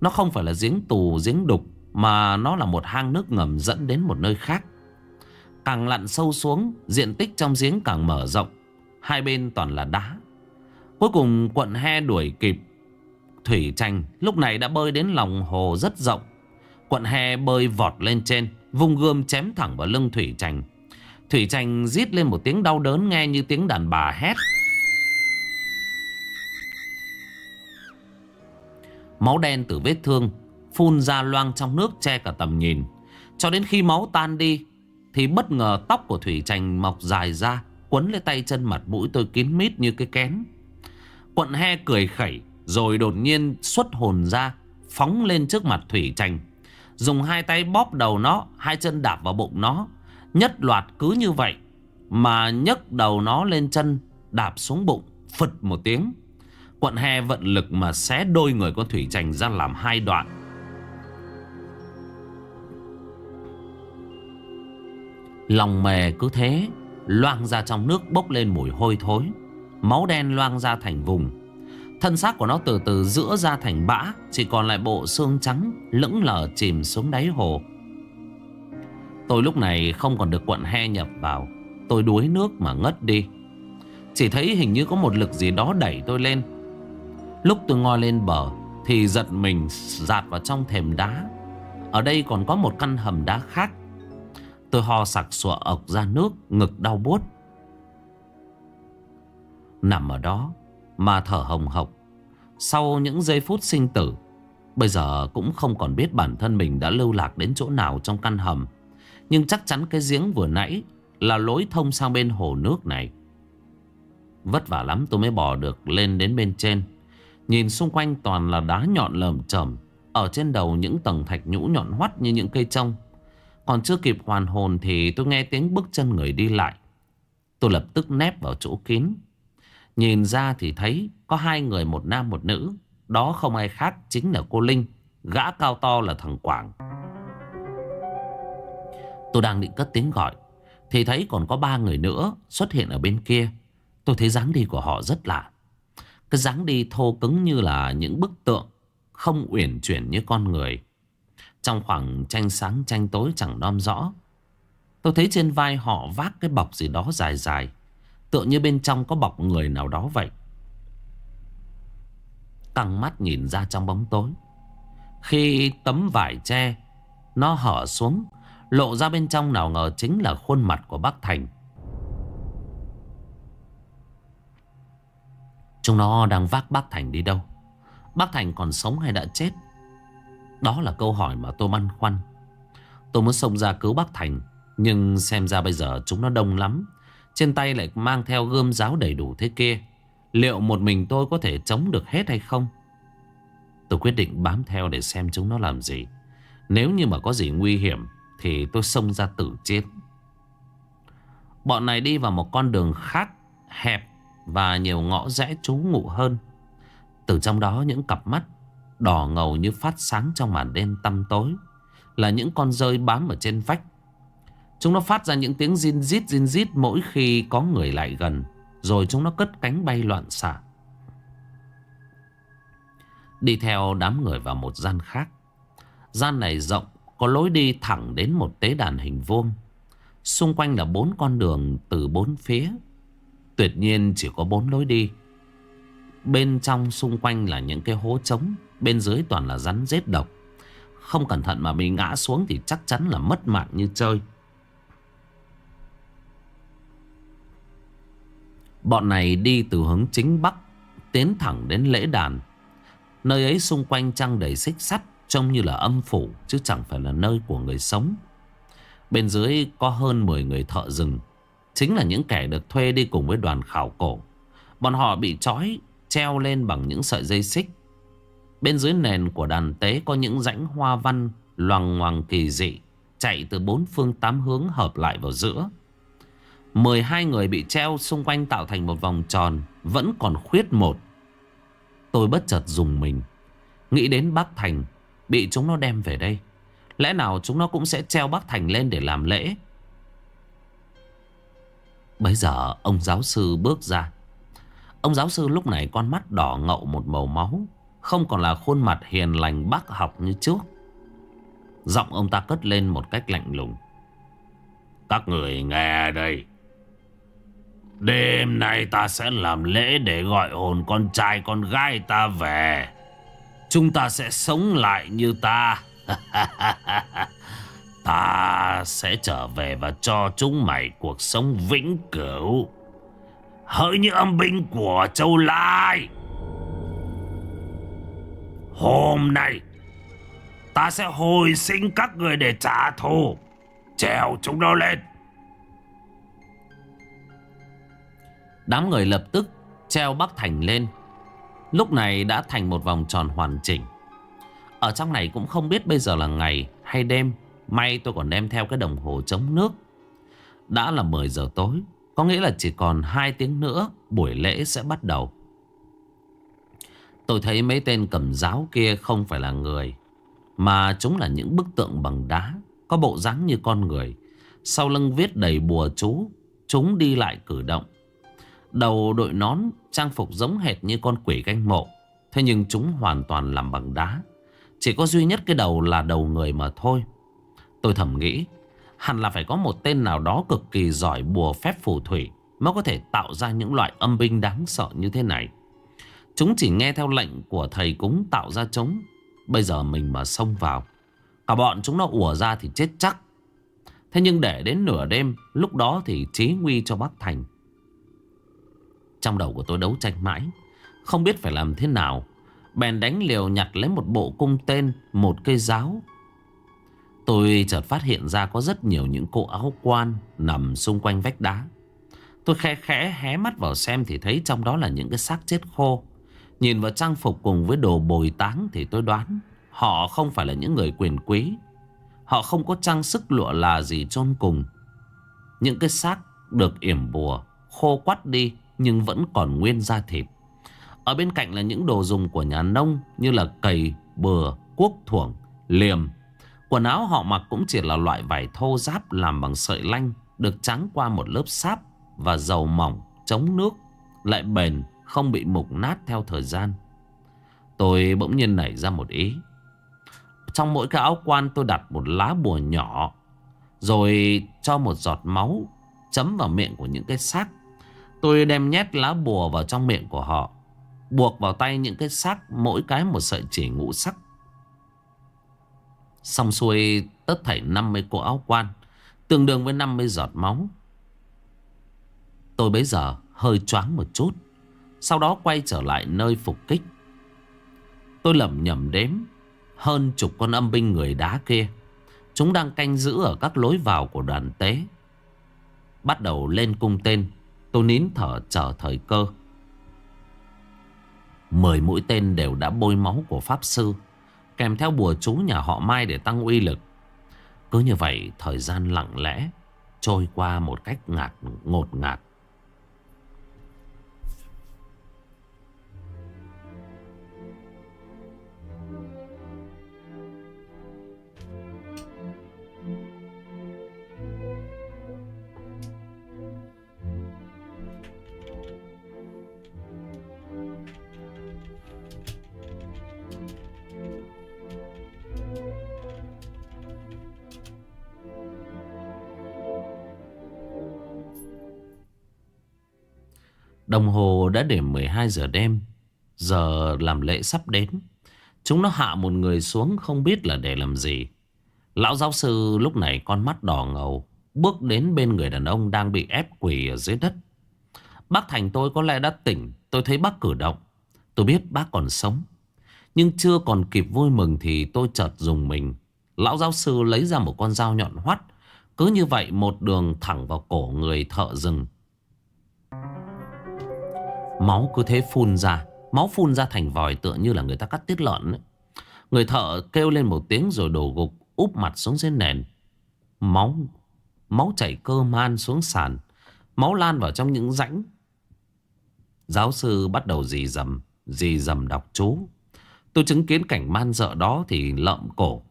Speaker 1: Nó không phải là giếng tù, giếng đục Mà nó là một hang nước ngầm dẫn đến một nơi khác. Càng lặn sâu xuống Diện tích trong giếng càng mở rộng. Hai bên toàn là đá. Cuối cùng quận he đuổi kịp Thủy tranh lúc này đã bơi đến lòng hồ rất rộng. Quận he bơi vọt lên trên, vùng gươm chém thẳng vào lưng Thủy tranh. Thủy tranh rít lên một tiếng đau đớn nghe như tiếng đàn bà hét. Máu đen từ vết thương phun ra loang trong nước che cả tầm nhìn. Cho đến khi máu tan đi thì bất ngờ tóc của Thủy tranh mọc dài ra quấn lên tay chân mặt mũi tôi kín mít như cái kén. Quận he cười khẩy, rồi đột nhiên xuất hồn ra, Phóng lên trước mặt Thủy Trành Dùng hai tay bóp đầu nó, Hai chân đạp vào bụng nó. Nhất loạt cứ như vậy, Mà nhấc đầu nó lên chân, Đạp xuống bụng Phật một tiếng. Quận he vận lực mà xé đôi người con Thủy Trành ra làm hai đoạn. Lòng mề cứ thế, Loang ra trong nước bốc lên mùi hôi thối. Máu đen loang ra thành vùng. Thân xác của nó từ từ giữa ra thành bã, Chỉ còn lại bộ xương trắng Lững lờ chìm xuống đáy hồ. Tôi lúc này không còn được quận he nhập vào. Tôi đuối nước mà ngất đi. Chỉ thấy hình như có một lực gì đó đẩy tôi lên. Lúc tôi ngoi lên bờ, Thì giật mình dạt vào trong thềm đá. Ở đây còn có một căn hầm đá khác. Tôi ho sặc sụa ọc ra nước, Ngực đau buốt. Nằm ở đó mà thở hồng hộc. Sau những giây phút sinh tử, Bây giờ cũng không còn biết bản thân mình đã lưu lạc đến chỗ nào trong căn hầm. Nhưng chắc chắn cái giếng vừa nãy Là lối thông sang bên hồ nước này. Vất vả lắm tôi mới bò được lên đến bên trên. Nhìn xung quanh toàn là đá nhọn lởm chởm, Ở trên đầu những tầng thạch nhũ nhọn hoắt như những cây trông. Còn chưa kịp hoàn hồn thì tôi nghe tiếng bước chân người đi lại. Tôi lập tức nép vào chỗ kín. Nhìn ra thì thấy có hai người, một nam, một nữ. Đó không ai khác chính là cô Linh. Gã cao to là thằng Quảng. Tôi đang định cất tiếng gọi, Thì thấy còn có ba người nữa xuất hiện ở bên kia Tôi thấy dáng đi của họ rất lạ Cái dáng đi thô cứng như là những bức tượng Không uyển chuyển như con người Trong khoảng tranh sáng, tranh tối chẳng non rõ Tôi thấy trên vai họ vác cái bọc gì đó dài dài Tựa như bên trong có bọc người nào đó vậy. Căng mắt nhìn ra trong bóng tối. Khi tấm vải che, Nó hở xuống, Lộ ra bên trong nào ngờ chính là khuôn mặt của bác Thành. Chúng nó đang vác bác Thành đi đâu? Bác Thành còn sống hay đã chết? Đó là câu hỏi mà tôi băn khoăn. Tôi muốn xông ra cứu bác Thành, Nhưng xem ra bây giờ chúng nó đông lắm. Trên tay lại mang theo gươm giáo đầy đủ thế kia. Liệu một mình tôi có thể chống được hết hay không? Tôi quyết định bám theo để xem chúng nó làm gì. Nếu như mà có gì nguy hiểm, Thì tôi xông ra tử chiến. Bọn này đi vào một con đường khác, Hẹp Và nhiều ngõ rẽ trú ngụ hơn. Từ trong đó những cặp mắt Đỏ ngầu như phát sáng trong màn đêm tăm tối Là những con rơi bám ở trên vách. Chúng nó phát ra những tiếng zin rít zin rít Mỗi khi có người lại gần. Rồi chúng nó cất cánh bay loạn xạ. Đi theo đám người vào một gian khác. Gian này rộng, Có lối đi thẳng đến một tế đàn hình vuông. Xung quanh là bốn con đường từ bốn phía. Tuyệt nhiên chỉ có bốn lối đi. Bên trong xung quanh là những cái hố trống, Bên dưới toàn là rắn rết độc. Không cẩn thận mà bị ngã xuống Thì chắc chắn là mất mạng như chơi. Bọn này đi từ hướng chính bắc, Tiến thẳng đến lễ đàn. Nơi ấy xung quanh trăng đầy xích sắt, Trông như là âm phủ, Chứ chẳng phải là nơi của người sống. Bên dưới có hơn 10 người thợ rừng, Chính là những kẻ được thuê đi cùng với đoàn khảo cổ. Bọn họ bị trói, Treo lên bằng những sợi dây xích. Bên dưới nền của đàn tế Có những rãnh hoa văn Loằng ngoằng kỳ dị, Chạy từ bốn phương tám hướng hợp lại vào giữa. 12 người bị treo xung quanh tạo thành một vòng tròn, Vẫn còn khuyết một. Tôi bất chợt dùng mình, Nghĩ đến bác Thành, Bị chúng nó đem về đây. Lẽ nào chúng nó cũng sẽ treo bác Thành lên để làm lễ? Bây giờ, ông giáo sư bước ra. Ông giáo sư lúc này con mắt đỏ ngậu một màu máu, Không còn là khuôn mặt hiền lành bác học như trước. Giọng ông ta cất lên một cách lạnh lùng. Các người nghe đây. Đêm nay ta sẽ làm lễ để gọi hồn con trai con gái ta về. Chúng ta sẽ sống lại như ta. ta sẽ trở về và cho chúng mày cuộc sống vĩnh cửu. Hỡi như âm binh của châu Lai. Hôm nay, ta sẽ hồi sinh các người để trả thù. Trèo chúng nó lên. Đám người lập tức treo Bắc Thành lên. Lúc này đã thành một vòng tròn hoàn chỉnh. Ở trong này cũng không biết bây giờ là ngày hay đêm. May tôi còn đem theo cái đồng hồ chống nước. Đã là 10 giờ tối, Có nghĩa là chỉ còn 2 tiếng nữa Buổi lễ sẽ bắt đầu. Tôi thấy mấy tên cầm giáo kia không phải là người, Mà chúng là những bức tượng bằng đá, Có bộ dáng như con người. Sau lưng viết đầy bùa chú, Chúng đi lại cử động. Đầu đội nón trang phục giống hệt như con quỷ canh mộ. Thế nhưng chúng hoàn toàn làm bằng đá. Chỉ có duy nhất cái đầu là đầu người mà thôi. Tôi thầm nghĩ, Hẳn là phải có một tên nào đó cực kỳ giỏi bùa phép phù thủy Mới có thể tạo ra những loại âm binh đáng sợ như thế này. Chúng chỉ nghe theo lệnh của thầy cúng tạo ra chúng Bây giờ mình mà xông vào, Cả bọn chúng nó ùa ra thì chết chắc. Thế nhưng để đến nửa đêm, Lúc đó thì chí nguy cho bác Thành trong đầu của tôi đấu tranh mãi. Không biết phải làm thế nào, Bèn đánh liều nhặt lấy một bộ cung tên, Một cây giáo. Tôi chợt phát hiện ra có rất nhiều những cô áo quan Nằm xung quanh vách đá. Tôi khẽ khẽ hé mắt vào xem Thì thấy trong đó là những cái xác chết khô. Nhìn vào trang phục cùng với đồ bồi táng Thì tôi đoán Họ không phải là những người quyền quý. Họ không có trang sức lụa là gì chôn cùng. Những cái xác được yểm bùa, Khô quắt đi nhưng vẫn còn nguyên da thịt. Ở bên cạnh là những đồ dùng của nhà nông như là cày, bừa, cuốc thuổng, liềm. Quần áo họ mặc cũng chỉ là loại vải thô giáp làm bằng sợi lanh, được trắng qua một lớp sáp và dầu mỏng, chống nước, lại bền, không bị mục nát theo thời gian. Tôi bỗng nhiên nảy ra một ý. Trong mỗi cái áo quan tôi đặt một lá bùa nhỏ, rồi cho một giọt máu chấm vào miệng của những cái xác. Tôi đem nhét lá bùa vào trong miệng của họ, buộc vào tay những cái xác mỗi cái một sợi chỉ ngũ sắc. Xong xuôi tất thảy 50 cô áo quan Tương đương với 50 giọt máu. Tôi bấy giờ hơi choáng một chút Sau đó quay trở lại nơi phục kích. Tôi lầm nhầm đếm Hơn chục con âm binh người đá kia. Chúng đang canh giữ ở các lối vào của đoàn tế. Bắt đầu lên cung tên. Tôi nín thở chờ thời cơ. Mười mũi tên đều đã bôi máu của Pháp Sư, Kèm theo bùa chú nhà họ Mai để tăng uy lực. Cứ như vậy, thời gian lặng lẽ Trôi qua một cách ngạt, ngột ngạt. Đồng hồ đã điểm 12 giờ đêm. Giờ làm lễ sắp đến. Chúng nó hạ một người xuống không biết là để làm gì. Lão giáo sư lúc này con mắt đỏ ngầu, Bước đến bên người đàn ông đang bị ép quỳ ở dưới đất. Bác Thành tôi có lẽ đã tỉnh, Tôi thấy bác cử động. Tôi biết bác còn sống. Nhưng chưa còn kịp vui mừng thì tôi chợt dùng mình. Lão giáo sư lấy ra một con dao nhọn hoắt. Cứ như vậy một đường thẳng vào cổ người thợ rừng. Máu cứ thế phun ra. Máu phun ra thành vòi tựa như là người ta cắt tiết lợn ấy. Người thợ kêu lên một tiếng rồi đổ gục, Úp mặt xuống dưới nền. Máu Máu chảy cơ man xuống sàn. Máu lan vào trong những rãnh. Giáo sư bắt đầu dì dầm Dì dầm đọc chú. Tôi chứng kiến cảnh man dợ đó thì lợm cổ.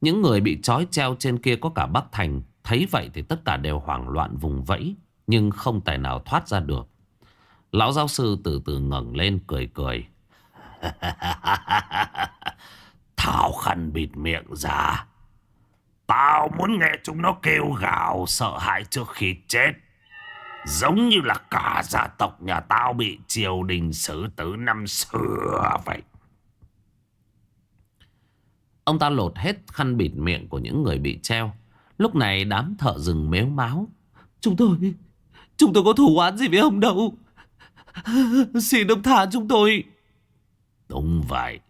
Speaker 1: Những người bị trói treo trên kia có cả Bắc Thành. Thấy vậy thì tất cả đều hoảng loạn vùng vẫy, Nhưng không tài nào thoát ra được. Lão giáo sư từ từ ngẩng lên cười cười. Thảo khăn bịt miệng ra. Tao muốn nghe chúng nó kêu gào sợ hãi trước khi chết. Giống như là cả gia tộc nhà tao bị triều đình xử tử năm xưa vậy. Ông ta lột hết khăn bịt miệng của những người bị treo. Lúc này đám thợ rừng mếu máu. Chúng tôi, chúng tôi có thủ oán gì với ông đâu. Xin ông thả chúng tôi.
Speaker 2: Đúng vậy.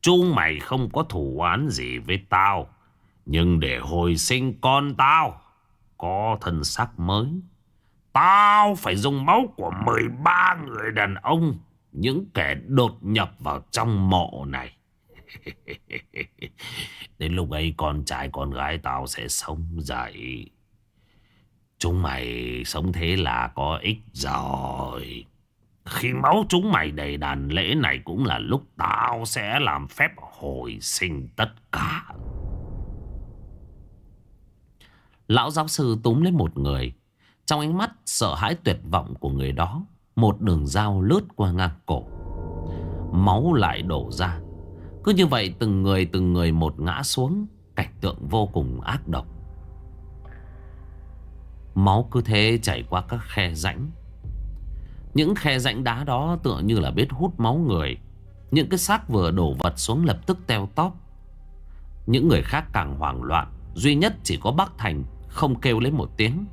Speaker 2: Chúng mày không có thủ oán gì với tao, Nhưng để hồi sinh con tao, Có thân xác mới. Tao phải dùng máu của 13 người đàn ông, Những kẻ đột nhập vào trong mộ này. Đến lúc ấy con trai con gái tao sẽ sống dậy. Chúng mày sống thế là có ích rồi. Khi máu chúng mày đầy đàn lễ này cũng là lúc tao sẽ làm phép hồi sinh tất cả.
Speaker 1: Lão giáo sư túm lấy một người. Trong ánh mắt sợ hãi tuyệt vọng của người đó, một đường dao lướt qua ngang cổ. Máu lại đổ ra. Cứ như vậy từng người từng người một ngã xuống, cảnh tượng vô cùng ác độc. Máu cứ thế chảy qua các khe rãnh. Những khe rãnh đá đó tựa như là biết hút máu người. Những cái xác vừa đổ vật xuống lập tức teo tóp. Những người khác càng hoảng loạn, Duy nhất chỉ có Bắc Thành Không kêu lấy một tiếng.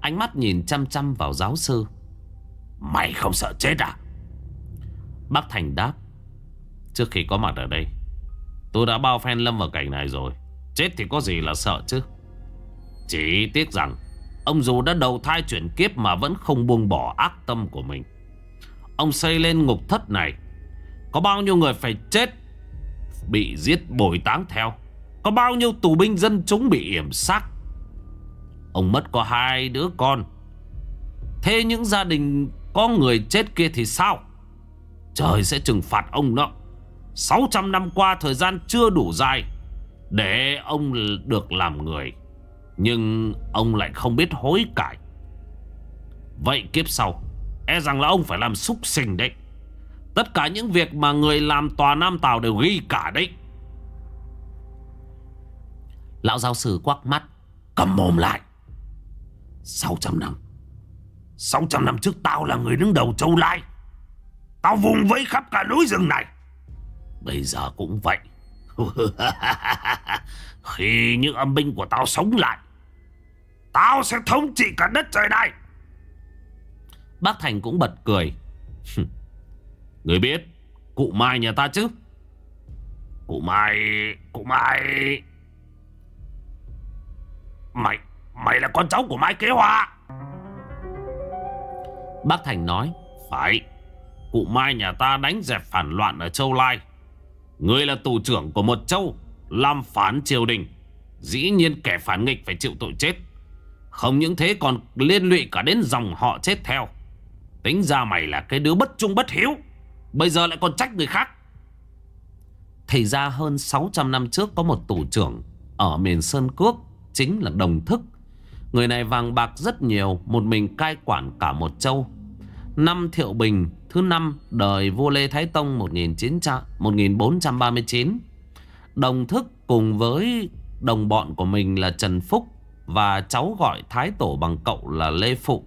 Speaker 1: Ánh mắt nhìn chăm chăm vào giáo sư.
Speaker 2: Mày không sợ chết à?
Speaker 1: Bắc Thành đáp. Trước khi có mặt ở đây, Tôi đã bao phen lâm vào cảnh này rồi. Chết thì có gì là sợ chứ?
Speaker 2: Chỉ tiếc rằng Ông dù đã đầu thai chuyển kiếp mà vẫn không buông bỏ ác tâm của mình. Ông xây lên ngục thất này. Có bao nhiêu người phải chết Bị giết bồi táng theo? Có bao nhiêu tù binh dân chúng bị yểm sát Ông mất có hai đứa con. Thế những gia đình có người chết kia thì sao? Trời sẽ trừng phạt ông đó. 600 năm qua thời gian chưa đủ dài Để ông được làm người. Nhưng ông lại không biết hối cải. Vậy kiếp sau E rằng là ông phải làm súc sinh đấy. Tất cả những việc mà người làm tòa Nam Tào đều ghi cả đấy.
Speaker 1: Lão giáo sư quắc mắt,
Speaker 2: Cầm mồm lại. 600 năm. 600 năm trước tao là người đứng đầu châu Lai. Tao vùng vẫy khắp cả núi rừng này. Bây giờ cũng vậy. Khi những âm binh của tao sống lại, Tao sẽ thống trị cả đất trời này.
Speaker 1: Bác Thành cũng bật cười.
Speaker 2: Người biết, Cụ Mai nhà ta chứ? Cụ Mai Cụ Mai. Mày Mày là con cháu của Mai Kế Hoa.
Speaker 1: Bác Thành nói,
Speaker 2: Phải, Cụ Mai nhà ta đánh dẹp phản loạn ở Châu Lai. Người là tù trưởng của một châu, Làm phán triều đình. Dĩ nhiên kẻ phản nghịch phải chịu tội chết. Không những thế, còn liên lụy cả đến dòng họ chết theo. Tính ra mày là cái đứa bất trung bất hiếu, Bây giờ lại còn trách người khác.
Speaker 1: Thì ra hơn 600 năm trước có một tù trưởng Ở miền Sơn Cước Chính là Đồng Thức. Người này vàng bạc rất nhiều, Một mình cai quản cả một châu. Năm Thiệu Bình thứ năm đời vua Lê Thái Tông 1900, 1439 Đồng Thức cùng với đồng bọn của mình là Trần Phúc Và cháu gọi Thái Tổ bằng cậu là Lê Phụ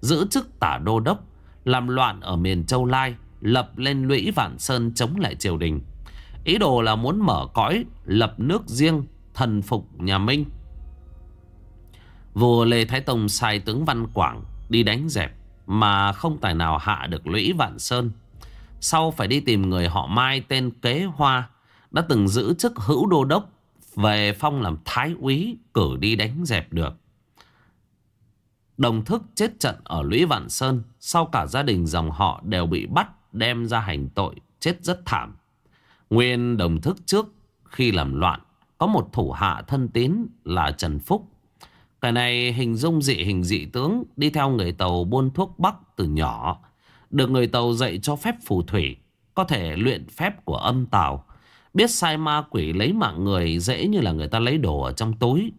Speaker 1: Giữ chức tả đô đốc Làm loạn ở miền Châu Lai Lập lên lũy Vạn Sơn chống lại triều đình. Ý đồ là muốn mở cõi Lập nước riêng Thần phục nhà Minh. Vua Lê Thái Tông sai tướng Văn Quảng Đi đánh dẹp. Mà không tài nào hạ được lũy Vạn Sơn. Sau phải đi tìm người họ Mai Tên Kế Hoa, Đã từng giữ chức hữu đô đốc, Về phong làm thái úy, Cử đi đánh dẹp được. Đồng thức chết trận ở lũy Vạn Sơn, Sau cả gia đình dòng họ đều bị bắt, Đem ra hành tội, Chết rất thảm. Nguyên đồng thức trước, khi làm loạn, Có một thủ hạ thân tín là Trần Phúc cái này hình dung dị hình dị tướng Đi theo người tàu buôn thuốc bắc từ nhỏ, Được người tàu dạy cho phép phù thủy, Có thể luyện phép của âm tàu. Biết sai ma quỷ lấy mạng người Dễ như là người ta lấy đồ ở trong túi,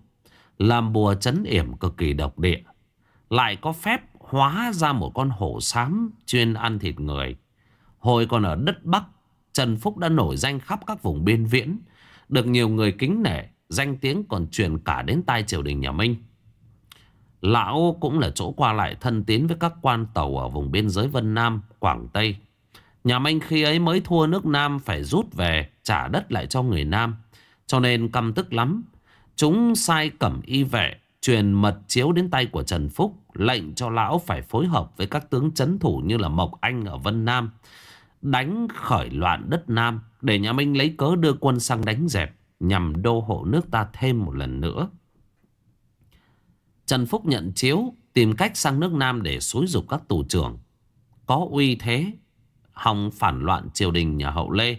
Speaker 1: Làm bùa chấn yểm cực kỳ độc địa. Lại có phép hóa ra một con hổ xám Chuyên ăn thịt người. Hồi còn ở đất Bắc, Trần Phúc đã nổi danh khắp các vùng biên viễn, Được nhiều người kính nể, Danh tiếng còn truyền cả đến tai triều đình nhà Minh. Lão cũng là chỗ qua lại thân tín với các quan tàu ở vùng biên giới Vân Nam, Quảng Tây. Nhà Minh khi ấy mới thua nước Nam phải rút về trả đất lại cho người Nam. Cho nên căm tức lắm. Chúng sai cẩm y vệ, truyền mật chiếu đến tay của Trần Phúc, lệnh cho lão phải phối hợp với các tướng chấn thủ như là Mộc Anh ở Vân Nam. Đánh khởi loạn đất Nam để nhà Minh lấy cớ đưa quân sang đánh dẹp nhằm đô hộ nước ta thêm một lần nữa. Trần Phúc nhận chiếu, Tìm cách sang nước Nam để xúi dục các tù trưởng. Có uy thế, Hòng phản loạn triều đình nhà hậu Lê.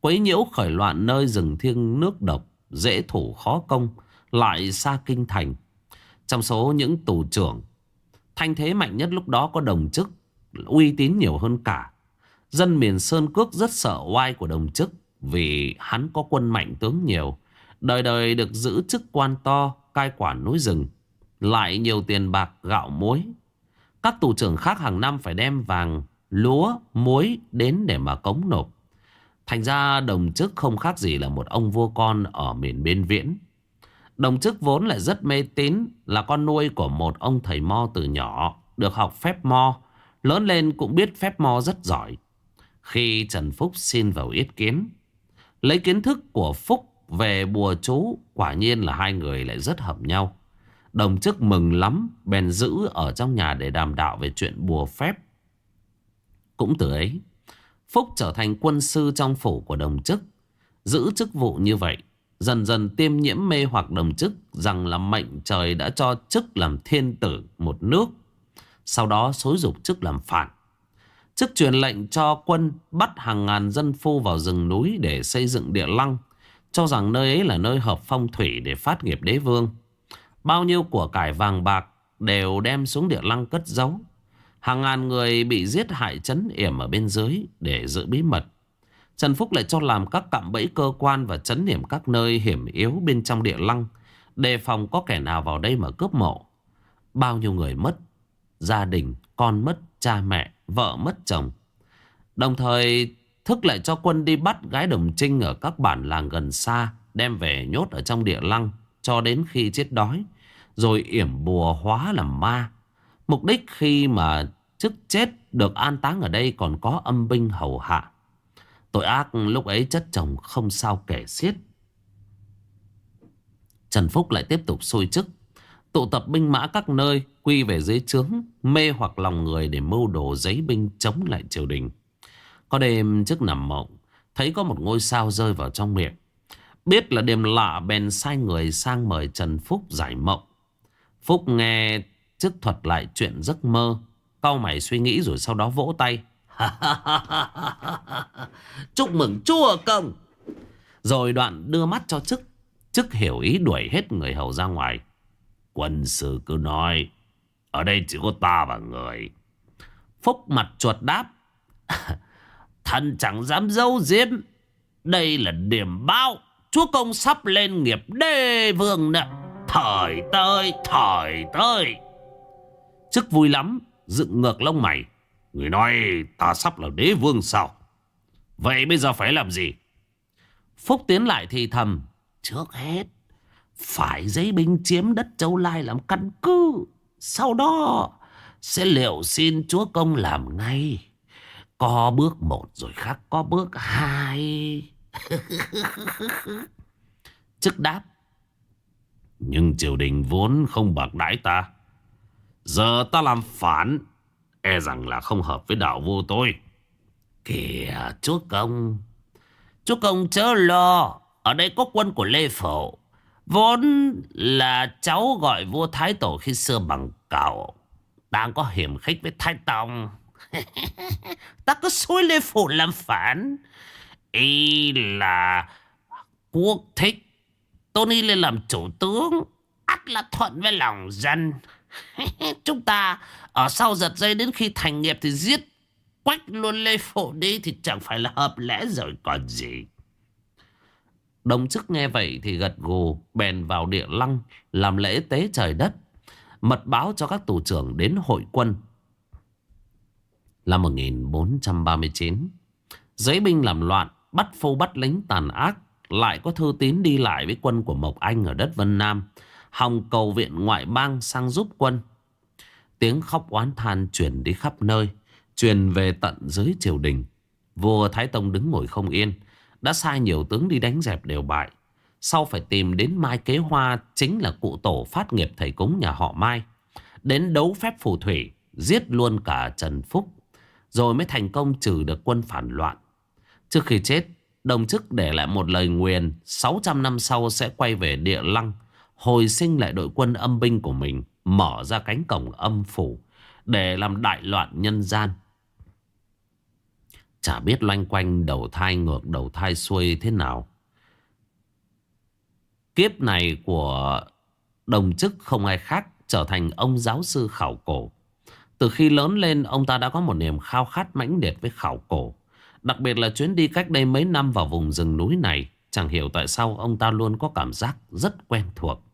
Speaker 1: Quấy nhiễu khởi loạn nơi rừng thiêng nước độc, Dễ thủ khó công, Lại xa kinh thành. Trong số những tù trưởng, Thanh thế mạnh nhất lúc đó có đồng chức, Uy tín nhiều hơn cả. Dân miền Sơn Cước rất sợ oai của đồng chức Vì hắn có quân mạnh tướng nhiều. Đời đời được giữ chức quan to, Cai quản núi rừng lại nhiều tiền bạc gạo muối. Các tù trưởng khác hàng năm phải đem vàng Lúa, muối đến để mà cống nộp. Thành ra đồng chức không khác gì là một ông vua con ở miền biên viễn. Đồng chức vốn lại rất mê tín Là con nuôi của một ông thầy mo từ nhỏ Được học phép mo Lớn lên cũng biết phép mo rất giỏi. Khi Trần Phúc xin vào yết kiến Lấy kiến thức của Phúc về bùa chú Quả nhiên là hai người lại rất hợp nhau. Đồng chức mừng lắm, Bèn giữ ở trong nhà để đàm đạo về chuyện bùa phép. Cũng từ ấy, Phúc trở thành quân sư trong phủ của đồng chức. Giữ chức vụ như vậy, Dần dần tiêm nhiễm mê hoặc đồng chức Rằng là mệnh trời đã cho chức làm thiên tử một nước. Sau đó xối dục chức làm phản Chức truyền lệnh cho quân bắt hàng ngàn dân phu vào rừng núi để xây dựng địa lăng, Cho rằng nơi ấy là nơi hợp phong thủy để phát nghiệp đế vương. Bao nhiêu của cải vàng bạc đều đem xuống địa lăng cất giấu. Hàng ngàn người bị giết hại chấn yểm ở bên dưới để giữ bí mật. Trần Phúc lại cho làm các cạm bẫy cơ quan và chấn yểm các nơi hiểm yếu bên trong địa lăng. Đề phòng có kẻ nào vào đây mà cướp mộ. Bao nhiêu người mất gia đình, con mất cha mẹ, vợ mất chồng. Đồng thời thức lại cho quân đi bắt gái đồng trinh ở các bản làng gần xa, đem về nhốt ở trong địa lăng cho đến khi chết đói, rồi yểm bùa hóa làm ma. Mục đích khi mà chức chết được an táng ở đây còn có âm binh hầu hạ. Tội ác lúc ấy chất chồng không sao kể xiết. Trần Phúc lại tiếp tục xôi chức Tụ tập binh mã các nơi, Quy về dưới trướng, Mê hoặc lòng người để mưu đồ giấy binh chống lại triều đình Có đêm trước nằm mộng, Thấy có một ngôi sao rơi vào trong miệng Biết là đêm lạ bèn sai người sang mời Trần Phúc giải mộng Phúc nghe chức thuật lại chuyện giấc mơ Cao mày suy nghĩ rồi sau đó vỗ tay. Chúc mừng chúa công. Rồi đoạn đưa mắt cho chức. Chức hiểu ý đuổi hết người hầu ra ngoài. Quân sư cứ nói, Ở đây chỉ có ta và người. Phúc mặt chuột đáp, Thần chẳng dám dâu diếm Đây là điểm báo. Chúa công sắp lên nghiệp đê vương nè. Thời tới Thời tới Chức vui lắm, Dựng ngược lông mày Người nói ta sắp là đế vương sao Vậy bây giờ phải làm gì Phúc tiến lại thì thầm, Trước hết, phải giấy binh chiếm đất Châu Lai làm căn cứ. Sau đó sẽ liệu xin chúa công làm ngay. Có bước một rồi khác có bước hai. Chức đáp. Nhưng triều đình vốn không bạc đãi ta. Giờ ta làm phản. E rằng là không hợp với đạo vua tôi. Kìa, chúa công. Chúa công chớ lo. Ở đây có quân của Lê Phổ. Vốn là cháu gọi vua Thái Tổ khi xưa bằng cào. Đang có hiểm khích với Thái Tông. Ta cứ xối Lê phổ làm phản. Y là quốc thích. Tony lên làm chủ tướng. ắt là thuận với lòng dân. Chúng ta ở sau giật dây đến khi thành nghiệp thì giết quách luôn Lê Phụ đi thì chẳng phải là hợp lẽ rồi còn gì. Đồng chức nghe vậy thì gật gù bèn vào địa lăng làm lễ tế trời đất. Mật báo cho các tù trưởng đến hội quân. Năm 1439, giấy binh làm loạn, bắt phô bắt lính tàn ác. Lại có thư tín đi lại với quân của Mộc Anh ở đất Vân Nam. Hòng cầu viện ngoại bang sang giúp quân. Tiếng khóc oán than truyền đi khắp nơi. Truyền về tận dưới triều đình. Vua Thái Tông đứng ngồi không yên. Đã sai nhiều tướng đi đánh dẹp đều bại Sau phải tìm đến Mai Kế Hoa Chính là cụ tổ phát nghiệp thầy cúng nhà họ Mai Đến đấu phép phù thủy, Giết luôn cả Trần Phúc, Rồi mới thành công trừ được quân phản loạn Trước khi chết Đồng chức để lại một lời nguyền 600 năm sau sẽ quay về địa lăng Hồi sinh lại đội quân âm binh của mình, Mở ra cánh cổng âm phủ, Để làm đại loạn nhân gian Chả biết loanh quanh đầu thai ngược, đầu thai xuôi thế nào. Kiếp này của đồng chức không ai khác trở thành ông giáo sư khảo cổ. Từ khi lớn lên, ông ta đã có một niềm khao khát mãnh liệt với khảo cổ. Đặc biệt là chuyến đi cách đây mấy năm vào vùng rừng núi này. Chẳng hiểu tại sao ông ta luôn có cảm giác rất quen thuộc.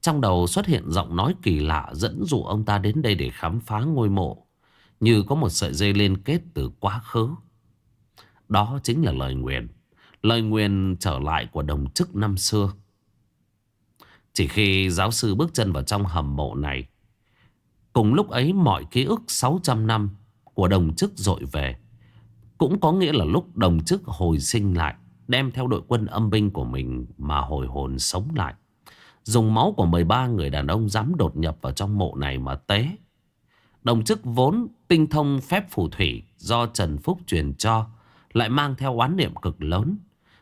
Speaker 1: Trong đầu xuất hiện giọng nói kỳ lạ dẫn dụ ông ta đến đây để khám phá ngôi mộ. Như có một sợi dây liên kết từ quá khứ. Đó chính là lời nguyện. Lời nguyện trở lại của đồng chức năm xưa. Chỉ khi giáo sư bước chân vào trong hầm mộ này, cùng lúc ấy mọi ký ức 600 năm của đồng chức dội về. Cũng có nghĩa là lúc đồng chức hồi sinh lại, đem theo đội quân âm binh của mình mà hồi hồn sống lại. Dùng máu của 13 người đàn ông dám đột nhập vào trong mộ này mà tế. Đồng chức vốn tinh thông phép phù thủy do Trần Phúc truyền cho lại mang theo oán niệm cực lớn.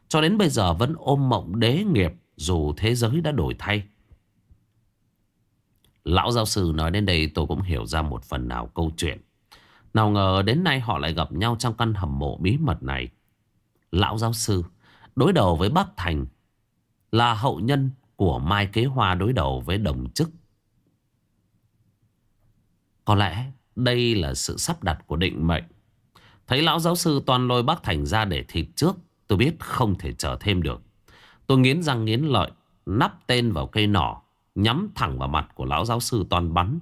Speaker 1: Cho đến bây giờ vẫn ôm mộng đế nghiệp dù thế giới đã đổi thay. Lão giáo sư nói đến đây tôi cũng hiểu ra một phần nào câu chuyện. Nào ngờ đến nay họ lại gặp nhau trong căn hầm mộ bí mật này. Lão giáo sư, đối đầu với bác Thành là hậu nhân của Mai Kế Hoa đối đầu với đồng chức. Có lẽ đây là sự sắp đặt của định mệnh. Thấy lão giáo sư toàn lôi bác Thành ra để thịt trước, Tôi biết không thể chờ thêm được Tôi nghiến răng nghiến lợi, Nắp tên vào cây nỏ, Nhắm thẳng vào mặt của lão giáo sư toàn bắn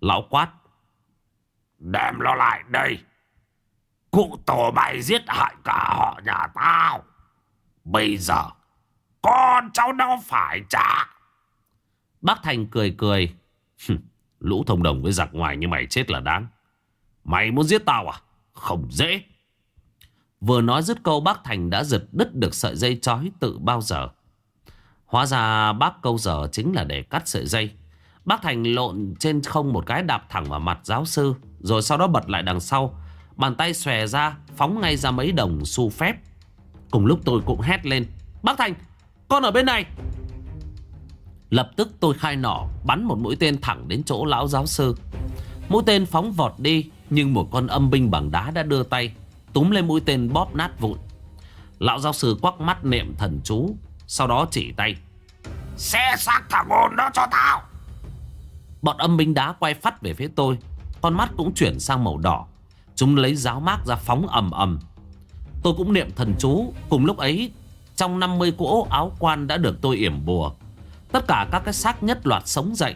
Speaker 1: Lão quát
Speaker 2: Đem nó lại đây. Cụ tổ mày giết hại cả họ nhà tao. Bây giờ, Con cháu nó phải trả.
Speaker 1: Bác Thành cười cười. Lũ thông đồng với giặc ngoài như mày chết là đáng. Mày muốn giết tao à? Không dễ. Vừa nói dứt câu, bác Thành đã giật đứt được sợi dây chói tự bao giờ. Hóa ra bác câu giờ chính là để cắt sợi dây. Bác Thành lộn trên không một cái đạp thẳng vào mặt giáo sư. Rồi sau đó bật lại đằng sau. Bàn tay xòe ra, Phóng ngay ra mấy đồng xu phép. Cùng lúc tôi cũng hét lên, Bác Thành, con ở bên này. Lập tức tôi khai nỏ, Bắn một mũi tên thẳng đến chỗ lão giáo sư. Mũi tên phóng vọt đi, Nhưng một con âm binh bằng đá đã đưa tay, Túm lên mũi tên bóp nát vụn. Lão giáo sư quắc mắt niệm thần chú, Sau đó chỉ tay.
Speaker 2: Xe xác thằng hồn đó cho tao.
Speaker 1: Bọn âm binh đá quay phát về phía tôi. Con mắt cũng chuyển sang màu đỏ. Chúng lấy giáo mác ra phóng ầm ầm. Tôi cũng niệm thần chú. Cùng lúc ấy, Trong 50 cỗ áo quan đã được tôi yểm bùa. Tất cả các cái xác nhất loạt sống dậy.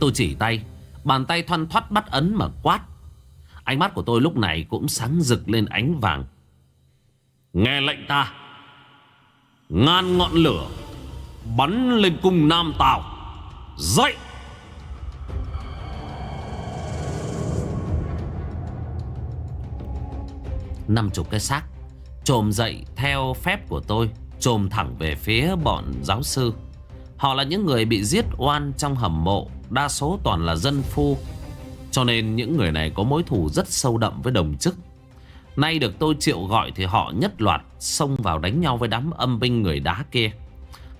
Speaker 1: Tôi chỉ tay, Bàn tay thoăn thoắt bắt ấn mà quát. Ánh mắt của tôi lúc này cũng sáng rực lên ánh vàng. Nghe lệnh ta. Ngàn ngọn lửa Bắn lên cung Nam Tào. Dậy! Năm chục cái xác Trồm dậy theo phép của tôi, Trồm thẳng về phía bọn giáo sư. Họ là những người bị giết oan trong hầm mộ, Đa số toàn là dân phu. Cho nên những người này có mối thù rất sâu đậm với đồng chức. Nay được tôi triệu gọi thì họ nhất loạt Xông vào đánh nhau với đám âm binh người đá kia.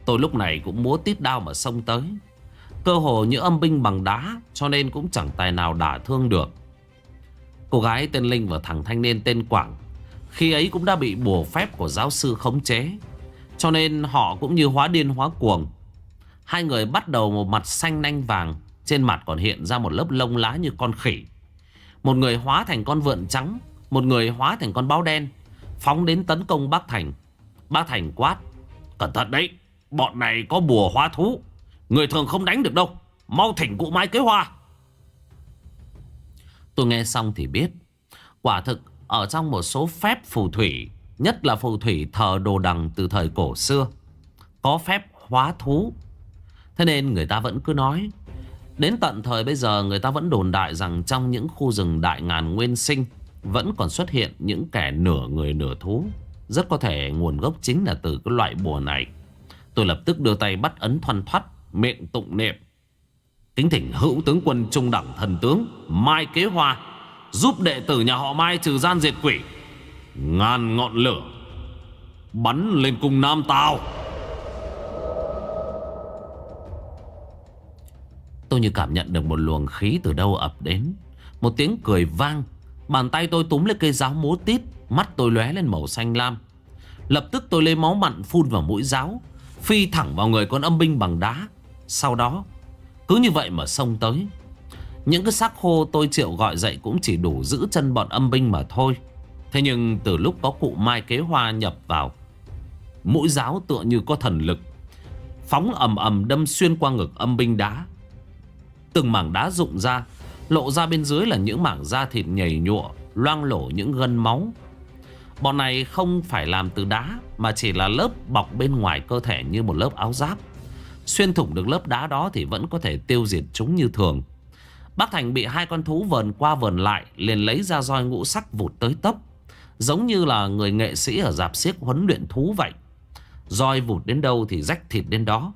Speaker 1: Tôi lúc này cũng múa tít đao mà xông tới. Cơ hồ như âm binh bằng đá, Cho nên cũng chẳng tài nào đả thương được. Cô gái tên Linh và thằng thanh niên tên Quảng, Khi ấy cũng đã bị bùa phép của giáo sư khống chế, Cho nên họ cũng như hóa điên hóa cuồng. Hai người bắt đầu một mặt xanh nanh vàng, Trên mặt còn hiện ra một lớp lông lá như con khỉ. Một người hóa thành con vượn trắng, Một người hóa thành con báo đen, Phóng đến tấn công bác Thành. Bác Thành quát, Cẩn thận đấy, Bọn này có bùa hóa thú. Người thường không đánh được đâu. Mau thỉnh cụ mai kế hoa. Tôi nghe xong thì biết, Quả thực ở trong một số phép phù thủy, Nhất là phù thủy thờ đồ đằng từ thời cổ xưa, Có phép hóa thú. Thế nên người ta vẫn cứ nói, Đến tận thời bây giờ người ta vẫn đồn đại rằng Trong những khu rừng đại ngàn nguyên sinh Vẫn còn xuất hiện những kẻ nửa người nửa thú. Rất có thể nguồn gốc chính là từ cái loại bùa này. Tôi lập tức đưa tay bắt ấn thoăn thoắt. Miệng tụng niệm. Kính thỉnh hữu tướng quân trung đẳng thần tướng Mai Kế Hoa Giúp đệ tử nhà họ Mai trừ gian diệt quỷ, Ngàn ngọn lửa Bắn lên cung Nam Tào. Tôi như cảm nhận được một luồng khí từ đâu ập đến. Một tiếng cười vang, Bàn tay tôi túm lấy cây giáo múa tít, Mắt tôi lóe lên màu xanh lam. Lập tức tôi lấy máu mặn phun vào mũi giáo, Phi thẳng vào người con âm binh bằng đá sau đó, Cứ như vậy mà xông tới. Những cái xác khô tôi triệu gọi dậy Cũng chỉ đủ giữ chân bọn âm binh mà thôi. Thế nhưng từ lúc có cụ Mai Kế Hoa nhập vào, Mũi giáo tựa như có thần lực, Phóng ầm ầm đâm xuyên qua ngực âm binh đá. Từng mảng đá rụng ra, Lộ ra bên dưới là những mảng da thịt nhầy nhụa, Loang lổ những gân máu. Bọn này không phải làm từ đá, Mà chỉ là lớp bọc bên ngoài cơ thể như một lớp áo giáp. Xuyên thủng được lớp đá đó thì vẫn có thể tiêu diệt chúng như thường. Bác Thành bị hai con thú vờn qua vờn lại, liền lấy ra roi ngũ sắc vụt tới tốc Giống như là người nghệ sĩ ở dạp xiếc huấn luyện thú vậy. Roi vụt đến đâu thì rách thịt đến đó.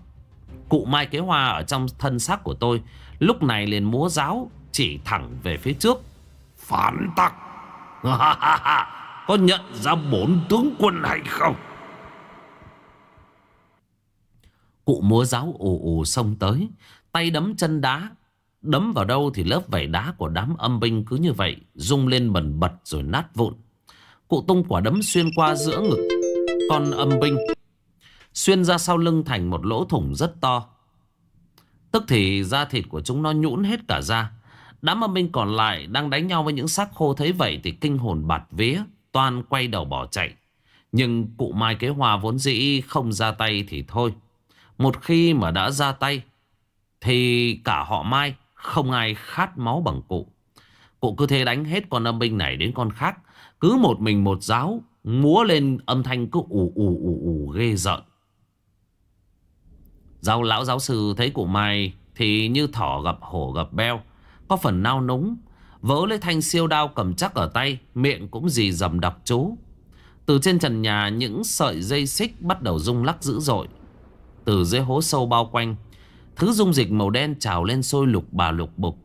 Speaker 1: Cụ Mai Kế Hoa ở trong thân xác của tôi, Lúc này liền múa giáo Chỉ thẳng về phía trước.
Speaker 2: Phản tắc Có nhận ra bốn tướng quân hay không?
Speaker 1: Cụ múa giáo ù ù xông tới Tay đấm chân đá Đấm vào đâu thì lớp vảy đá của đám âm binh cứ như vậy, Rung lên bẩn bật rồi nát vụn Cụ tung quả đấm xuyên qua giữa ngực Con âm binh, Xuyên ra sau lưng thành một lỗ thủng rất to Tức thì da thịt của chúng nó nhũn hết cả ra Đám âm binh còn lại đang đánh nhau với những xác khô thấy vậy thì kinh hồn bạt vía. Toàn quay đầu bỏ chạy. Nhưng cụ Mai Kế Hòa vốn dĩ không ra tay thì thôi. Một khi mà đã ra tay, thì cả họ Mai không ai khát máu bằng cụ. Cụ cứ thế đánh hết con âm binh này đến con khác. Cứ một mình một giáo, múa lên âm thanh cứ ù ù ù ù, ghê giận. Giáo lão giáo sư thấy cụ Mai thì như thỏ gặp hổ gặp beo. Có phần nao núng. vỡ lấy thanh siêu đao cầm chắc ở tay. Miệng cũng dì dầm đọc chú. Từ trên trần nhà, những sợi dây xích bắt đầu rung lắc dữ dội. Từ dưới hố sâu bao quanh. Thứ dung dịch màu đen trào lên sôi lục bà lục bục.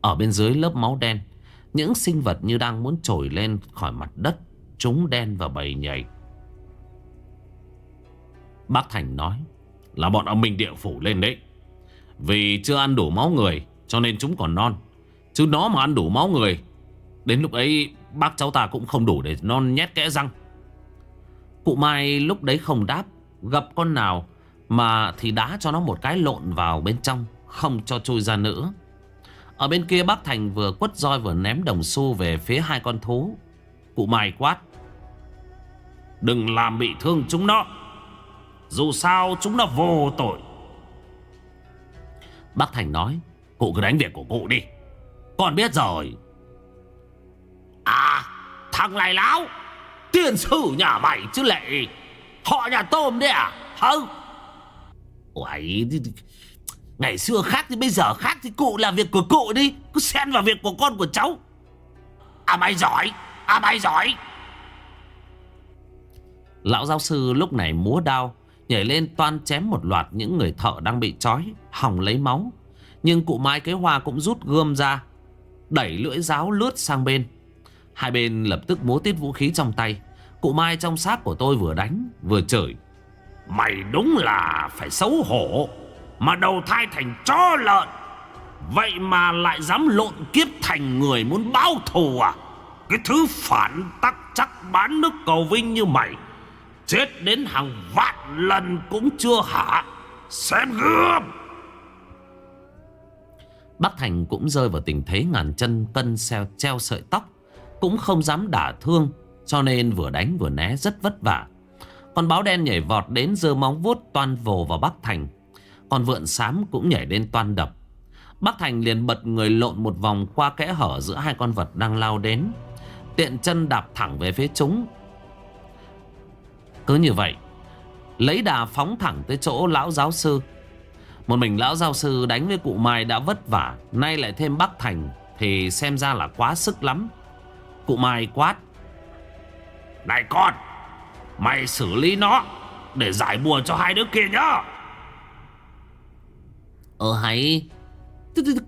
Speaker 1: Ở bên dưới lớp máu đen. Những sinh vật như đang muốn trồi lên khỏi mặt đất. Chúng đen và bầy nhảy. Bác Thành nói. Là bọn ông Minh địa phủ lên đấy. Vì chưa ăn đủ máu người, Cho nên chúng còn non Chứ nó mà ăn đủ máu người, Đến lúc ấy bác cháu ta cũng không đủ để non nhét kẽ răng Cụ Mai lúc đấy không đáp Gặp con nào Mà thì đá cho nó một cái lộn vào bên trong, Không cho chui ra nữa. Ở bên kia bác Thành vừa quất roi vừa ném đồng xu về phía hai con thú. Cụ Mai quát, Đừng làm bị thương chúng nó, Dù sao chúng nó vô tội. Bác Thành nói, Cụ cứ đánh việc của cụ đi. Con biết rồi. À thằng này láo Tiền sử nhà mày chứ lệ. Họ nhà tôm đấy à? Không. Uầy Ngày xưa khác thì bây giờ khác Thì cụ làm việc của cụ đi. Cứ xen vào việc của con của cháu. À mày giỏi. À mày giỏi. Lão giáo sư lúc này múa đao, Nhảy lên toan chém một loạt những người thợ đang bị trói Hỏng lấy máu. Nhưng cụ Mai Kế Hoa cũng rút gươm ra, Đẩy lưỡi giáo lướt sang bên. Hai bên lập tức múa tiết vũ khí trong tay. Cụ Mai trong xác của tôi vừa đánh, Vừa chửi. Mày đúng là phải xấu hổ, Mà đầu thai thành chó lợn. Vậy mà lại dám lộn kiếp thành người muốn báo thù à? Cái thứ phản tắc chắc bán nước cầu vinh như mày, Chết đến hàng vạn lần cũng chưa hả? Xem gươm! Bác Thành cũng rơi vào tình thế ngàn chân cân xeo treo sợi tóc, Cũng không dám đả thương cho nên vừa đánh vừa né rất vất vả. Con báo đen nhảy vọt đến giơ móng vuốt toan vồ vào Bác Thành. Con vượn xám cũng nhảy lên toan đập. Bác Thành liền bật người lộn một vòng qua kẽ hở giữa hai con vật đang lao đến. Tiện chân đạp thẳng về phía chúng. Cứ như vậy, Lấy đà phóng thẳng tới chỗ lão giáo sư. Một mình lão giáo sư đánh với cụ Mai đã vất vả, Nay lại thêm Bắc Thành Thì xem ra là quá sức lắm. Cụ Mai quát này con Mày xử lý nó Để giải bùa cho hai đứa kia nhá. Ờ hay.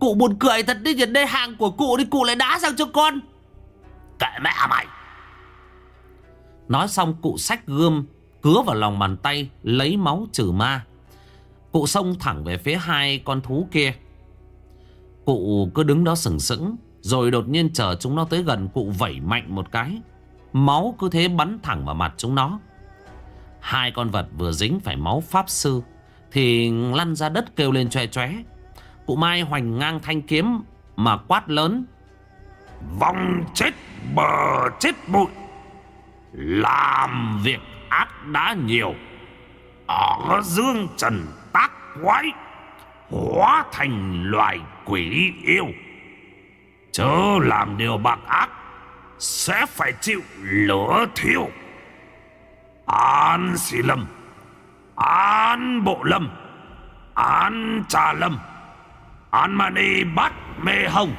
Speaker 1: Cụ buồn cười thật đi Nhìn đây hàng của cụ thì cụ lại đá sang cho con. Kệ mẹ mày. Nói xong cụ sách gươm Cứa vào lòng bàn tay Lấy máu trừ ma. Cụ xông thẳng về phía hai con thú kia. Cụ cứ đứng đó sừng sững Rồi đột nhiên chờ chúng nó tới gần Cụ vẩy mạnh một cái Máu cứ thế bắn thẳng vào mặt chúng nó. Hai con vật vừa dính phải máu pháp sư Thì lăn ra đất kêu lên choe choé. Cụ Mai hoành ngang thanh kiếm Mà quát lớn Vòng chết, bờ chết bụi, làm việc ác đã nhiều. Ở dương trần tác quái, Hóa thành loài quỷ yêu. Chớ làm điều bạc ác sẽ phải chịu lửa thiêu. An xì lâm, An bộ lâm, An trà lâm, An mani bát mê hồng.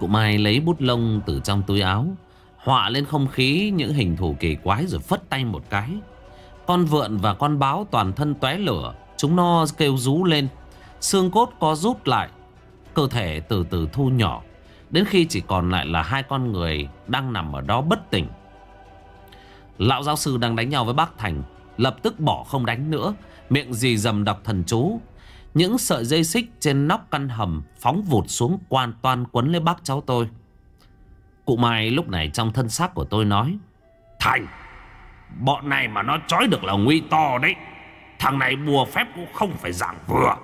Speaker 1: Cụ Mai lấy bút lông từ trong túi áo Họa lên không khí, những hình thù kỳ quái rồi phất tay một cái. Con vượn và con báo toàn thân tóe lửa, Chúng nó kêu rú lên. Xương cốt có rút lại, Cơ thể từ từ thu nhỏ. Đến khi chỉ còn lại là hai con người Đang nằm ở đó bất tỉnh. Lão giáo sư đang đánh nhau với bác Thành, Lập tức bỏ không đánh nữa, Miệng dì dầm đọc thần chú. Những sợi dây xích trên nóc căn hầm phóng vụt xuống, quan toàn quấn lấy bác cháu tôi.
Speaker 2: Cụ Mai lúc này trong thân xác của tôi nói, Thành, Bọn này mà nó trói được là nguy to đấy. Thằng này bùa phép cũng không phải dạng vừa.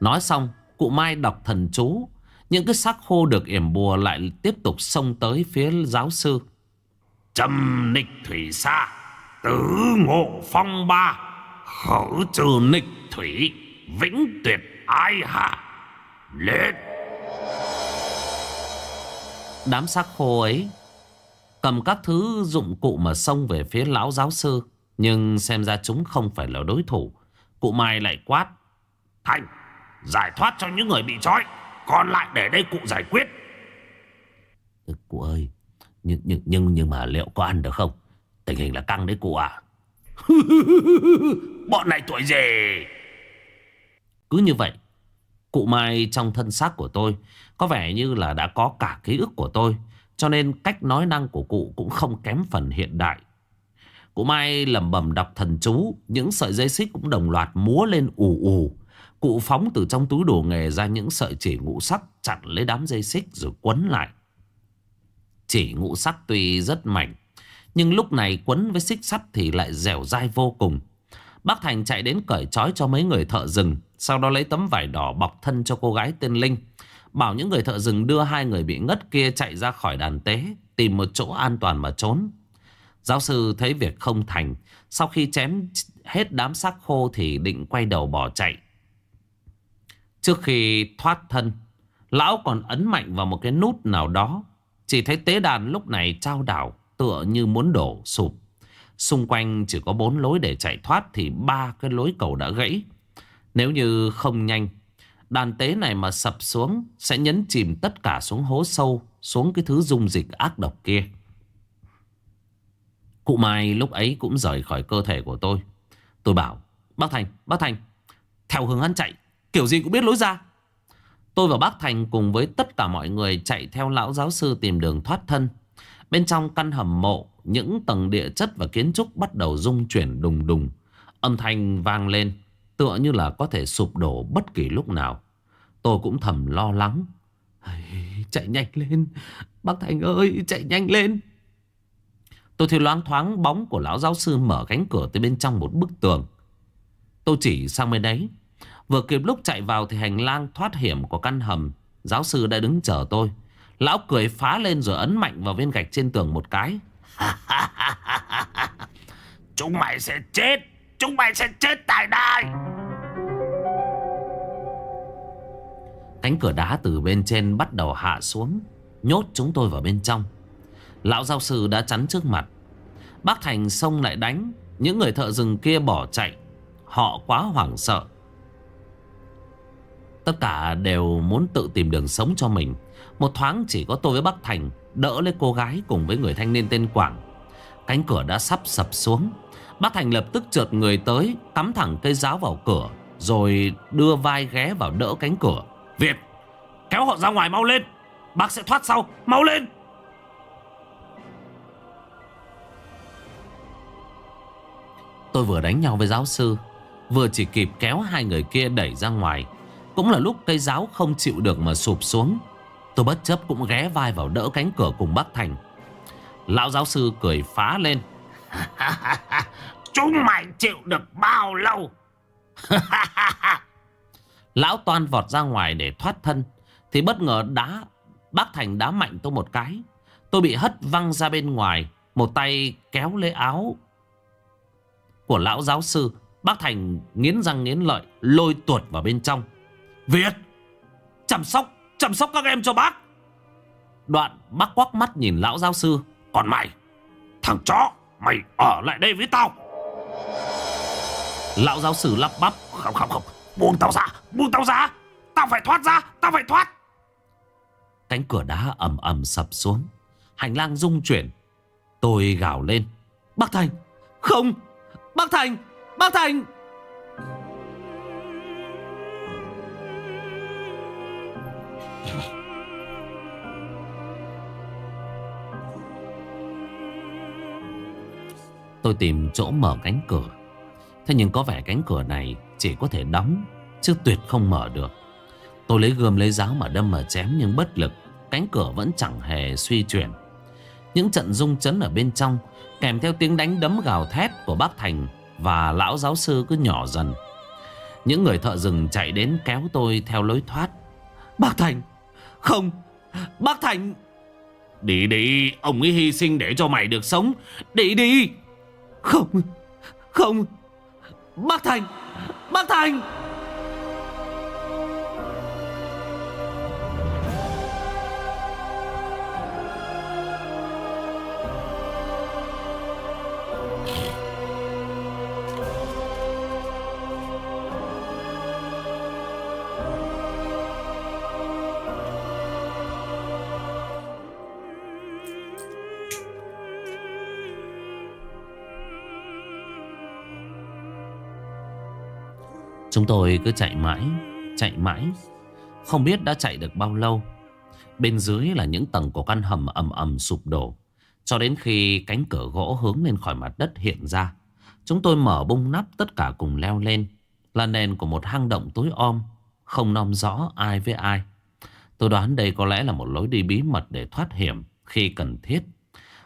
Speaker 1: Nói xong, Cụ Mai đọc thần chú. Những cái xác khô được yểm bùa lại tiếp tục xông tới phía giáo sư.
Speaker 2: Trầm nịch thủy xa Tứ ngộ phong ba Khẩu trừ nịch thủy, Vĩnh tuyệt ai hạ Lên.
Speaker 1: Đám xác khô ấy Cầm các thứ dụng cụ mà xông về phía lão giáo sư. Nhưng xem ra chúng không phải là đối thủ. Cụ Mai lại quát
Speaker 2: Thành Giải thoát cho những người bị trói Còn lại để đây cụ giải quyết.
Speaker 1: Ừ, Cụ ơi nhưng, nhưng, nhưng, nhưng mà liệu có ăn được không? Tình hình là căng đấy cụ à
Speaker 2: Bọn này tuổi gì
Speaker 1: Cứ như vậy Cụ Mai trong thân xác của tôi. Có vẻ như là đã có cả ký ức của tôi, Cho nên cách nói năng của cụ Cũng không kém phần hiện đại. Cụ Mai lẩm bẩm đọc thần chú, Những sợi dây xích cũng đồng loạt múa lên ù ù. Cụ phóng từ trong túi đồ nghề ra những sợi chỉ ngũ sắc Chặn lấy đám dây xích rồi quấn lại. Chỉ ngũ sắc tuy rất mạnh, Nhưng lúc này quấn với xích sắt thì lại dẻo dai vô cùng. Bác Thành chạy đến cởi trói cho mấy người thợ rừng. Sau đó lấy tấm vải đỏ bọc thân cho cô gái tên Linh. Bảo những người thợ rừng đưa hai người bị ngất kia chạy ra khỏi đàn tế, Tìm một chỗ an toàn mà trốn. Giáo sư thấy việc không thành, Sau khi chém hết đám xác khô thì định quay đầu bỏ chạy. Trước khi thoát thân, Lão còn ấn mạnh vào một cái nút nào đó. Chỉ thấy tế đàn lúc này trao đảo, Tựa như muốn đổ sụp. Xung quanh chỉ có bốn lối để chạy thoát Thì ba cái lối cầu đã gãy. Nếu như không nhanh Đàn tế này mà sập xuống Sẽ nhấn chìm tất cả xuống hố sâu Xuống cái thứ dung dịch ác độc kia Cụ Mai lúc ấy cũng rời khỏi cơ thể của tôi Tôi bảo Bác Thành, bác Thành Theo hướng hắn chạy Kiểu gì cũng biết lối ra Tôi và bác Thành cùng với tất cả mọi người chạy theo lão giáo sư tìm đường thoát thân. Bên trong căn hầm mộ, những tầng địa chất và kiến trúc bắt đầu rung chuyển đùng đùng. Âm thanh vang lên, tựa như là có thể sụp đổ bất kỳ lúc nào. Tôi cũng thầm lo lắng. Chạy nhanh lên, bác Thành ơi, chạy nhanh lên. Tôi thì loáng thoáng bóng của lão giáo sư mở cánh cửa tới bên trong một bức tường. Tôi chỉ sang bên đấy. Vừa kịp lúc chạy vào thì hành lang thoát hiểm của căn hầm Giáo sư đã đứng chờ tôi Lão cười phá lên rồi ấn mạnh vào viên gạch trên tường một cái
Speaker 2: Chúng mày sẽ chết Chúng mày sẽ chết tại đây.
Speaker 1: Cánh cửa đá từ bên trên bắt đầu hạ xuống, Nhốt chúng tôi vào bên trong. Lão giáo sư đã chắn trước mặt. Bác Thành xông lại đánh, Những người thợ rừng kia bỏ chạy. Họ quá hoảng sợ. Tất cả đều muốn tự tìm đường sống cho mình. Một thoáng chỉ có tôi với Bắc Thành Đỡ lấy cô gái cùng với người thanh niên tên Quảng. Cánh cửa đã sắp sập xuống. Bác Thành lập tức trượt người tới Cắm thẳng cây giáo vào cửa Rồi đưa vai ghé vào đỡ cánh cửa.
Speaker 2: Việt Kéo họ ra ngoài mau lên. Bác sẽ thoát sau Mau lên.
Speaker 1: Tôi vừa đánh nhau với giáo sư Vừa chỉ kịp kéo hai người kia đẩy ra ngoài. Cũng là lúc cây giáo không chịu được mà sụp xuống. Tôi bất chấp cũng ghé vai vào đỡ cánh cửa cùng bác Thành. Lão giáo sư cười phá lên
Speaker 2: Chúng mày chịu được bao lâu?
Speaker 1: Lão toan vọt ra ngoài để thoát thân Thì bất ngờ đá Bác Thành đá mạnh tôi một cái. Tôi bị hất văng ra bên ngoài Một tay kéo lấy áo Của lão giáo sư. Bác Thành nghiến răng nghiến lợi Lôi tuột vào bên trong.
Speaker 2: Việt Chăm sóc Chăm sóc các em cho bác.
Speaker 1: Đoạn bác quắc mắt nhìn lão giáo sư.
Speaker 2: Còn mày Thằng chó Mày ở lại đây với tao.
Speaker 1: Lão giáo sư lắp bắp,
Speaker 2: Không không không. Buông tao ra, Buông tao ra. Tao phải thoát ra, Tao phải thoát.
Speaker 1: Cánh cửa đá ầm ầm sập xuống. Hành lang rung chuyển. Tôi gào lên. Bác Thành, Không. Bác Thành Bác Thành. Tôi tìm chỗ mở cánh cửa. Thế nhưng có vẻ cánh cửa này Chỉ có thể đóng Chứ tuyệt không mở được. Tôi lấy gươm lấy giáo mà đâm mà chém nhưng bất lực Cánh cửa vẫn chẳng hề suy chuyển. Những trận rung chấn ở bên trong Kèm theo tiếng đánh đấm gào thét của bác Thành Và lão giáo sư cứ nhỏ dần. Những người thợ rừng chạy đến kéo tôi theo lối thoát. Bác Thành! Không! Bác Thành!
Speaker 2: Đi đi Ông ấy hy sinh để cho mày được sống. Đi đi
Speaker 1: không. Không. Bác Thành. Bác Thành. Chúng tôi cứ chạy mãi Chạy mãi. Không biết đã chạy được bao lâu. Bên dưới là những tầng của căn hầm ầm ầm sụp đổ. Cho đến khi cánh cửa gỗ hướng lên khỏi mặt đất hiện ra, Chúng tôi mở bung nắp tất cả cùng leo lên. Là nền của một hang động tối om, Không nom rõ ai với ai. Tôi đoán đây có lẽ là một lối đi bí mật để thoát hiểm khi cần thiết.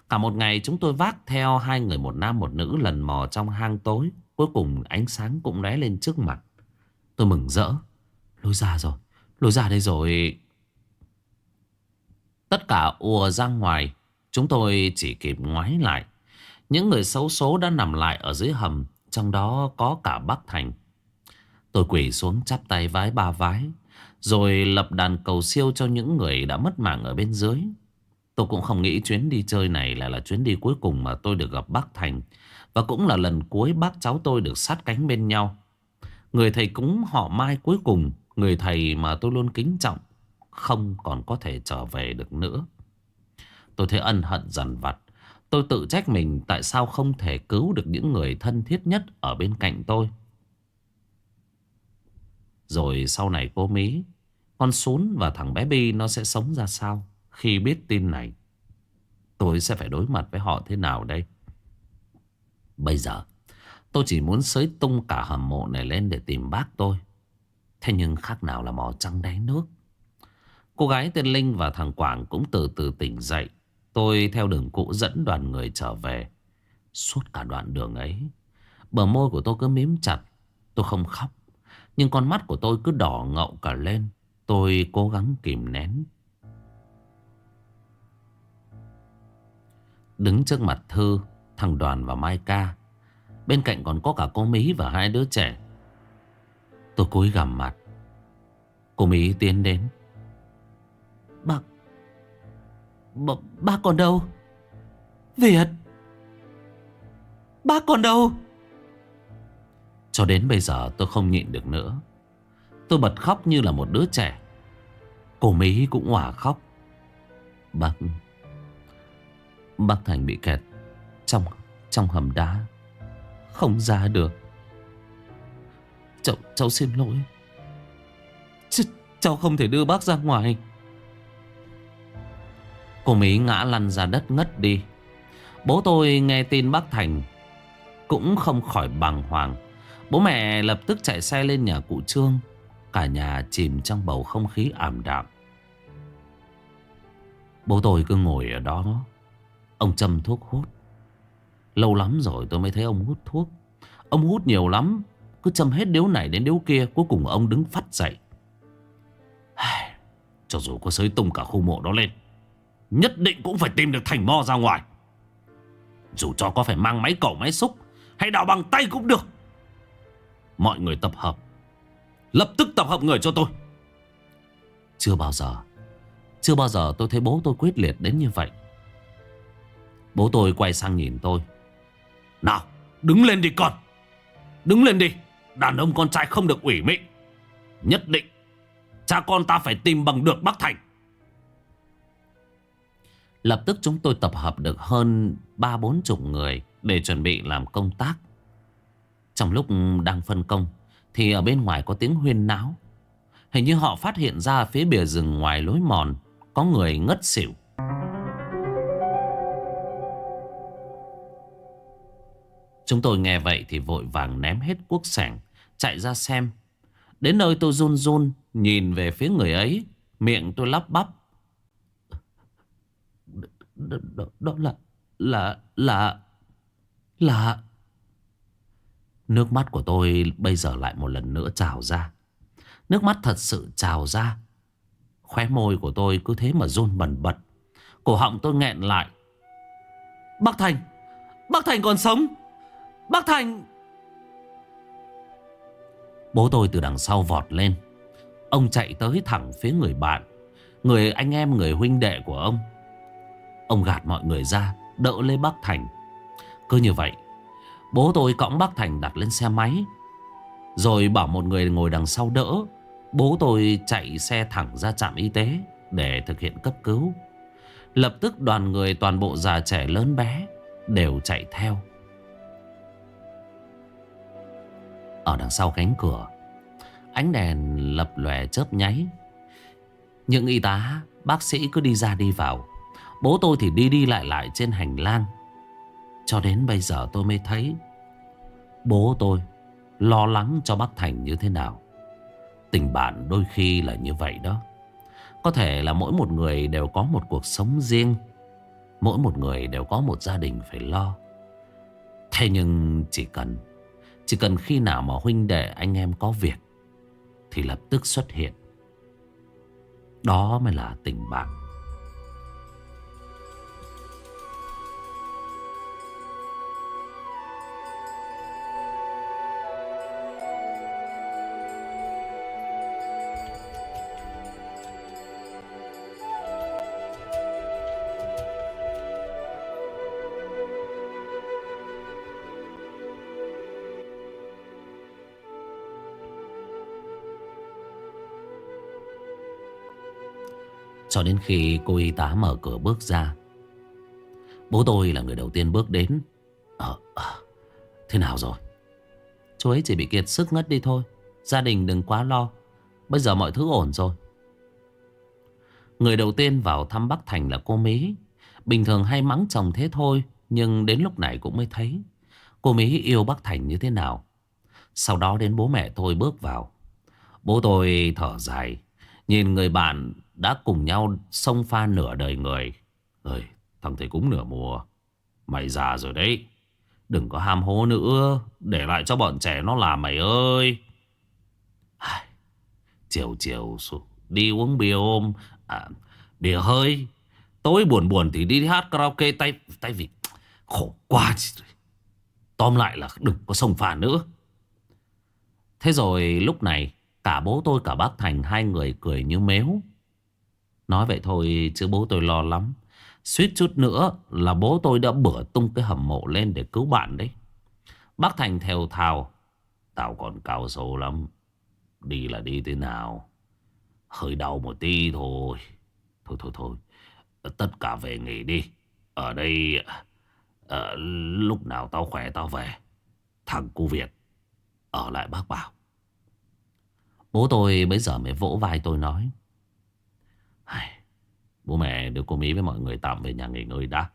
Speaker 1: Cả một ngày chúng tôi vác theo hai người một nam một nữ lần mò trong hang tối. Cuối cùng ánh sáng cũng lóe lên trước mặt. Tôi mừng rỡ. Lối ra rồi. Lối ra đây rồi. Tất cả ùa ra ngoài. Chúng tôi chỉ kịp ngoái lại. Những người xấu số đã nằm lại ở dưới hầm, Trong đó có cả Bắc Thành. Tôi quỳ xuống chắp tay vái ba vái, Rồi lập đàn cầu siêu cho những người đã mất mạng ở bên dưới. Tôi cũng không nghĩ chuyến đi chơi này lại là chuyến đi cuối cùng mà tôi được gặp Bắc Thành, Và cũng là lần cuối bác cháu tôi được sát cánh bên nhau. Người thầy cúng họ Mai cuối cùng, Người thầy mà tôi luôn kính trọng, Không còn có thể trở về được nữa. Tôi thấy ân hận dằn vặt. Tôi tự trách mình Tại sao không thể cứu được những người thân thiết nhất Ở bên cạnh tôi. Rồi sau này cô Mỹ Con Sún và thằng bé Bi Nó sẽ sống ra sao Khi biết tin này? Tôi sẽ phải đối mặt với họ thế nào đây? Bây giờ Tôi chỉ muốn xới tung cả hầm mộ này lên để tìm bác tôi. Thế nhưng khác nào là mò trăng đáy nước. Cô gái tên Linh và thằng Quảng cũng từ từ tỉnh dậy. Tôi theo đường cũ dẫn đoàn người trở về. Suốt cả đoạn đường ấy, bờ môi của tôi cứ mím chặt. Tôi không khóc. Nhưng con mắt của tôi cứ đỏ ngậu cả lên. Tôi cố gắng kìm nén. Đứng trước mặt Thư, thằng Đoàn và Mai Ca. Bên cạnh còn có cả cô Mỹ và hai đứa trẻ. Tôi cúi gằm mặt. Cô Mỹ tiến đến. Bác B ba còn đâu? Việt! Bác còn đâu? Cho đến bây giờ tôi không nhịn được nữa. Tôi bật khóc như là một đứa trẻ. Cô Mỹ cũng hỏa khóc. Bác Bác Thành bị kẹt Trong trong hầm đá không ra được. Cháu, cháu xin lỗi. Ch Cháu không thể đưa bác ra ngoài. Cô Mỹ ngã lăn ra đất ngất đi. Bố tôi nghe tin bác Thành Cũng không khỏi bàng hoàng. Bố mẹ lập tức chạy xe lên nhà cụ Trương. Cả nhà chìm trong bầu không khí ảm đạm. Bố tôi cứ ngồi ở đó. Ông châm thuốc hút. Lâu lắm rồi tôi mới thấy ông hút thuốc. Ông hút nhiều lắm, Cứ châm hết điếu này đến điếu kia, Cuối cùng ông đứng phát dậy. Cho dù có sới tung cả khu mộ đó lên, Nhất định cũng phải tìm được thành mo ra ngoài. Dù cho có phải mang máy cẩu máy xúc, Hay đào bằng tay cũng được. Mọi người tập hợp. Lập tức tập hợp người cho tôi. Chưa bao giờ, Chưa bao giờ tôi thấy bố tôi quyết liệt đến như vậy. Bố tôi quay sang nhìn tôi nào, đứng lên đi con. Đứng lên đi. Đàn ông con trai không được ủy mị. Nhất định, Cha con ta phải tìm bằng được Bắc Thành. Lập tức chúng tôi tập hợp được hơn ba bốn chục người Để chuẩn bị làm công tác. Trong lúc đang phân công, Thì ở bên ngoài có tiếng huyên náo. Hình như họ phát hiện ra phía bìa rừng ngoài lối mòn Có người ngất xỉu. Chúng tôi nghe vậy thì vội vàng ném hết cuốc sẻng, chạy ra xem. Đến nơi tôi run run, nhìn về phía người ấy, miệng tôi lắp bắp. đó, đó, đó là Là Là Là. Nước mắt của tôi bây giờ lại một lần nữa trào ra. Nước mắt thật sự trào ra. Khóe môi của tôi cứ thế mà run bẩn bật. Cổ họng tôi nghẹn lại. Bác Thành Bác Thành còn sống? Bác Thành. Bố tôi từ đằng sau vọt lên. Ông chạy tới thẳng phía người bạn, Người anh em, người huynh đệ của ông. Ông gạt mọi người ra, Đỡ lấy bác Thành. Cứ như vậy, Bố tôi cõng bác Thành đặt lên xe máy. Rồi bảo một người ngồi đằng sau đỡ. Bố tôi chạy xe thẳng ra trạm y tế Để thực hiện cấp cứu. Lập tức đoàn người toàn bộ già trẻ lớn bé Đều chạy theo. Ở đằng sau cánh cửa, Ánh đèn lập lòe chớp nháy. Những y tá, Bác sĩ cứ đi ra đi vào. Bố tôi thì đi đi lại lại trên hành lang. Cho đến bây giờ tôi mới thấy Bố tôi Lo lắng cho bác Thành như thế nào. Tình bạn đôi khi là như vậy đó. Có thể là mỗi một người đều có một cuộc sống riêng. Mỗi một người đều có một gia đình phải lo. Thế nhưng chỉ cần chỉ cần khi nào mà huynh đệ anh em có việc Thì lập tức xuất hiện. Đó mới là tình bạn. Cho đến khi cô y tá mở cửa bước ra. Bố tôi là người đầu tiên bước đến. Ờ, à, thế nào rồi? Chú ấy chỉ bị kiệt sức ngất đi thôi. Gia đình đừng quá lo. Bây giờ mọi thứ ổn rồi. Người đầu tiên vào thăm Bắc Thành là cô Mỹ Bình thường hay mắng chồng thế thôi Nhưng đến lúc này cũng mới thấy. Cô Mỹ yêu Bắc Thành như thế nào? Sau đó đến bố mẹ tôi bước vào. Bố tôi thở dài. Nhìn người bạn đã cùng nhau sông pha nửa đời người. Ơi, thằng thầy cũng nửa mùa. Mày già rồi đấy. Đừng có ham hố nữa. Để lại cho bọn trẻ nó làm mày ơi. Chiều chiều đi uống bia ôm. À, bia hơi. Tối buồn buồn thì đi hát karaoke tay tay vịt. Khổ quá. Tóm lại là đừng có sông pha nữa. Thế rồi lúc này cả bố tôi cả bác Thành hai người cười như mếu. Nói vậy thôi chứ bố tôi lo lắm. Suýt chút nữa là bố tôi đã bửa tung cái hầm mộ lên để cứu bạn đấy. Bác Thành theo thào. Tao còn cao sâu lắm. Đi là đi thế nào? Hơi đau một tí thôi. Thôi thôi thôi. Tất cả về nghỉ đi. Ở đây à, lúc nào tao khỏe tao về. Thằng cu Việt ở lại bác bảo. Bố tôi bây giờ mới vỗ vai tôi nói. Bố mẹ đưa cô Mỹ với mọi người tạm về nhà nghỉ ngơi đã.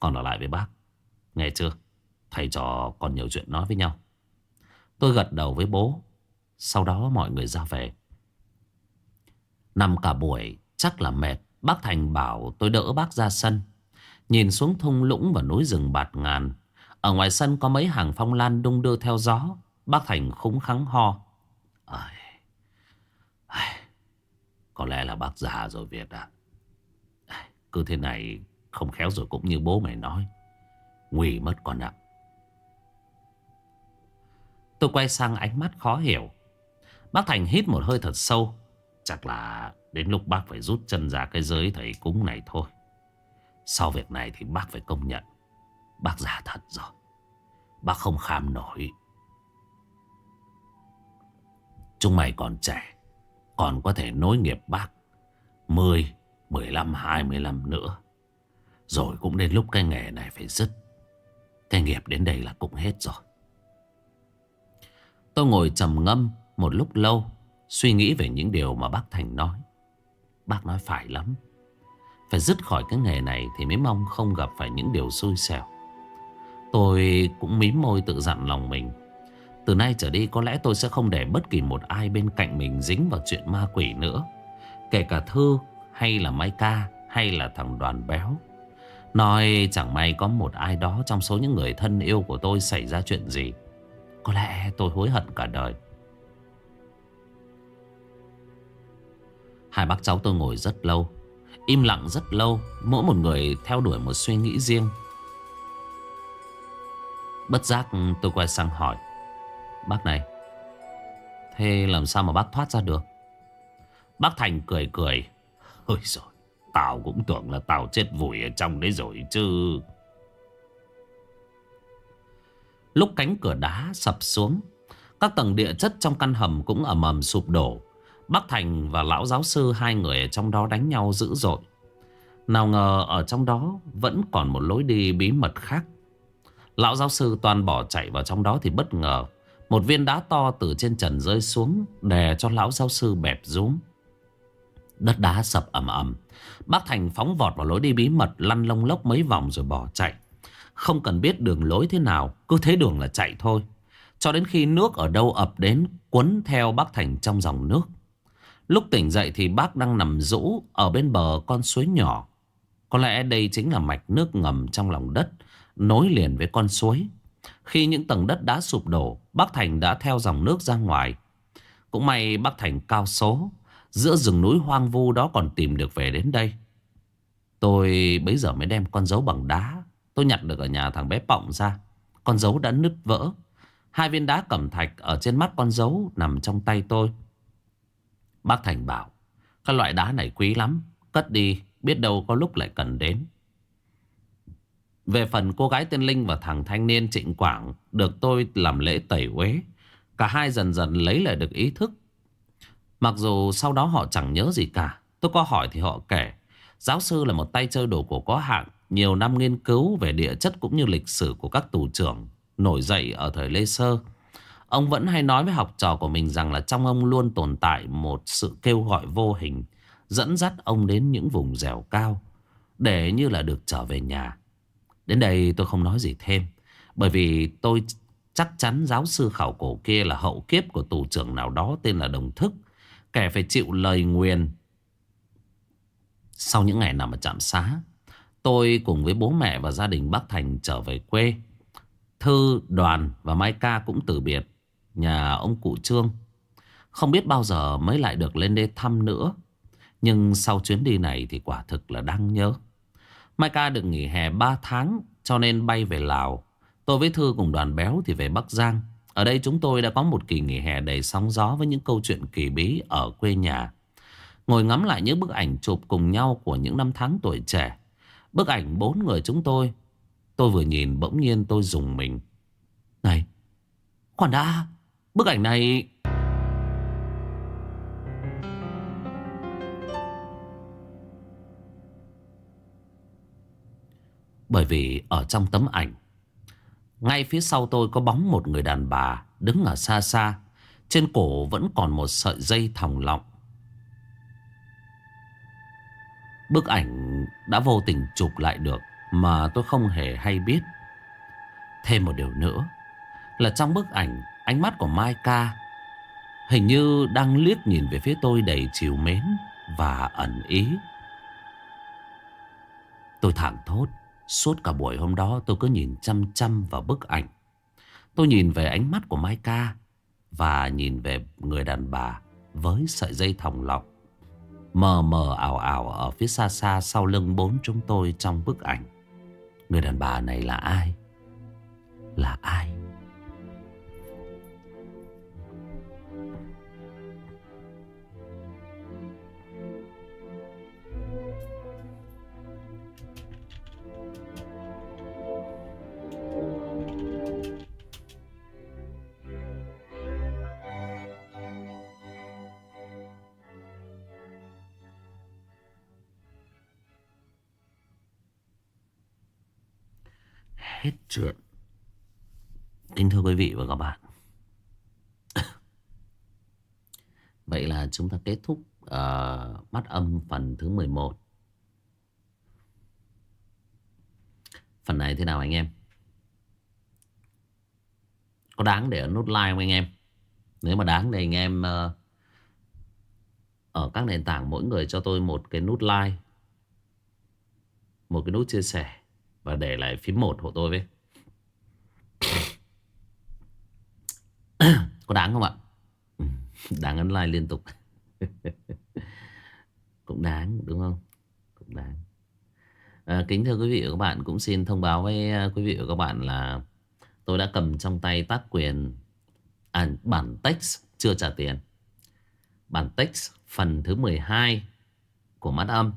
Speaker 1: Con ở lại với bác. Nghe chưa? Thầy trò còn nhiều chuyện nói với nhau. Tôi gật đầu với bố. Sau đó mọi người ra về. Nằm cả buổi chắc là mệt. Bác Thành bảo tôi đỡ bác ra sân. Nhìn xuống thung lũng và núi rừng bạt ngàn. Ở ngoài sân có mấy hàng phong lan đung đưa theo gió. Bác Thành khúng khắng ho. À, có lẽ là bác già rồi Việt ạ. Cứ thế này không khéo rồi cũng như bố mày nói. Nguy mất con ạ. Tôi quay sang ánh mắt khó hiểu. Bác Thành hít một hơi thật sâu. Chắc là đến lúc bác phải rút chân ra cái giới thầy cúng này thôi. Sau việc này thì bác phải công nhận. Bác già thật rồi. Bác không kham nổi. Chúng mày còn trẻ. Còn có thể nối nghiệp bác 10, 15, 25 nữa. Rồi cũng đến lúc cái nghề này phải dứt. Cái nghiệp đến đây là cũng hết rồi. Tôi ngồi trầm ngâm một lúc lâu Suy nghĩ về những điều mà bác Thành nói. Bác nói phải lắm. Phải dứt khỏi cái nghề này Thì mới mong không gặp phải những điều xui xẻo. Tôi cũng mím môi tự dặn lòng mình. Từ nay trở đi có lẽ tôi sẽ không để bất kỳ một ai bên cạnh mình dính vào chuyện ma quỷ nữa. Kể cả Thư hay là Mai Ca, hay là thằng đoàn béo. Nói chẳng may có một ai đó trong số những người thân yêu của tôi xảy ra chuyện gì. Có lẽ tôi hối hận cả đời. Hai bác cháu tôi ngồi rất lâu, Im lặng rất lâu, Mỗi một người theo đuổi một suy nghĩ riêng. Bất giác tôi quay sang hỏi, Bác này, Thế làm sao mà bác thoát ra được? Bác Thành cười cười Ôi rồi Tao cũng tưởng là tao chết vùi ở trong đấy rồi chứ. Lúc cánh cửa đá sập xuống, Các tầng địa chất trong căn hầm cũng ầm ầm sụp đổ. Bác Thành và lão giáo sư hai người ở trong đó đánh nhau dữ dội. Nào ngờ ở trong đó vẫn còn một lối đi bí mật khác. Lão giáo sư toàn bỏ chạy vào trong đó thì bất ngờ, Một viên đá to từ trên trần rơi xuống, Đè cho lão giáo sư bẹp rúm. Đất đá sập ầm ầm. Bác Thành phóng vọt vào lối đi bí mật, Lăn lông lốc mấy vòng rồi bỏ chạy. Không cần biết đường lối thế nào, Cứ thế đường là chạy thôi. Cho đến khi nước ở đâu ập đến Quấn theo bác Thành trong dòng nước. Lúc tỉnh dậy thì bác đang nằm rũ Ở bên bờ con suối nhỏ. Có lẽ đây chính là mạch nước ngầm trong lòng đất, Nối liền với con suối. Khi những tầng đất đã sụp đổ, Bác Thành đã theo dòng nước ra ngoài. Cũng may bác Thành cao số Giữa rừng núi hoang vu đó còn tìm được về đến đây. Tôi bấy giờ mới đem con dấu bằng đá. Tôi nhặt được ở nhà thằng bé Pọng ra. Con dấu đã nứt vỡ. Hai viên đá cẩm thạch ở trên mắt con dấu nằm trong tay tôi. Bác Thành bảo, Các loại đá này quý lắm, Cất đi, biết đâu có lúc lại cần đến. Về phần cô gái tên Linh và thằng thanh niên Trịnh Quảng Được tôi làm lễ tẩy uế, Cả hai dần dần lấy lại được ý thức. Mặc dù sau đó họ chẳng nhớ gì cả, Tôi có hỏi thì họ kể. Giáo sư là một tay chơi đồ cổ có hạng Nhiều năm nghiên cứu về địa chất cũng như lịch sử của các tù trưởng, Nổi dậy ở thời Lê Sơ Ông vẫn hay nói với học trò của mình rằng là trong ông luôn tồn tại một sự kêu gọi vô hình, Dẫn dắt ông đến những vùng dẻo cao, Để như là được trở về nhà. Đến đây tôi không nói gì thêm, Bởi vì tôi chắc chắn giáo sư khảo cổ kia là hậu kiếp của tù trưởng nào đó tên là Đồng Thức. Kẻ phải chịu lời nguyền. Sau những ngày nằm ở trạm xá Tôi cùng với bố mẹ và gia đình bác Thành trở về quê. Thư, đoàn và Mai Ca cũng từ biệt Nhà ông cụ Trương. Không biết bao giờ mới lại được lên đây thăm nữa Nhưng sau chuyến đi này thì quả thực là đang nhớ. Mai Ca được nghỉ hè 3 tháng Cho nên bay về Lào. Tôi với Thư cùng đoàn béo thì về Bắc Giang ở đây chúng tôi đã có một kỳ nghỉ hè đầy sóng gió với những câu chuyện kỳ bí ở quê nhà. Ngồi ngắm lại những bức ảnh chụp cùng nhau của những năm tháng tuổi trẻ. Bức ảnh bốn người chúng tôi. Tôi vừa nhìn bỗng nhiên tôi dùng mình. Này, khoan đã, bức ảnh này... Bởi vì ở trong tấm ảnh ngay phía sau tôi có bóng một người đàn bà đứng ở xa xa. Trên cổ vẫn còn một sợi dây thòng lọng. Bức ảnh đã vô tình chụp lại được mà tôi không hề hay biết. Thêm một điều nữa là trong bức ảnh, ánh mắt của Mai Ca hình như đang liếc nhìn về phía tôi đầy chiều mến và ẩn ý. Tôi thẳng thốt. Suốt cả buổi hôm đó tôi cứ nhìn chăm chăm vào bức ảnh. Tôi nhìn về ánh mắt của Mai Ca và nhìn về người đàn bà với sợi dây thòng lọng. Mờ mờ ảo ảo ở phía xa xa sau lưng bốn chúng tôi trong bức ảnh. Người đàn bà này là ai? Là ai? Hết chuyện Kính thưa quý vị và các bạn Vậy là chúng ta kết thúc ờ, uh, mắt âm phần thứ 11 Phần này thế nào anh em? Có đáng để nút like không anh em? Nếu mà đáng thì anh em uh, Ở các nền tảng mỗi người cho tôi một cái nút like Một cái nút chia sẻ và để lại phím 1 hộ tôi với. Có đáng không ạ? Ừ, đáng ấn like liên tục. Cũng đáng đúng không? Cũng đáng. À, Kính thưa quý vị và các bạn Cũng xin thông báo với à, quý vị và các bạn là Tôi đã cầm trong tay tác quyền à, Bản text chưa trả tiền. Bản text phần thứ 12 Của mắt âm.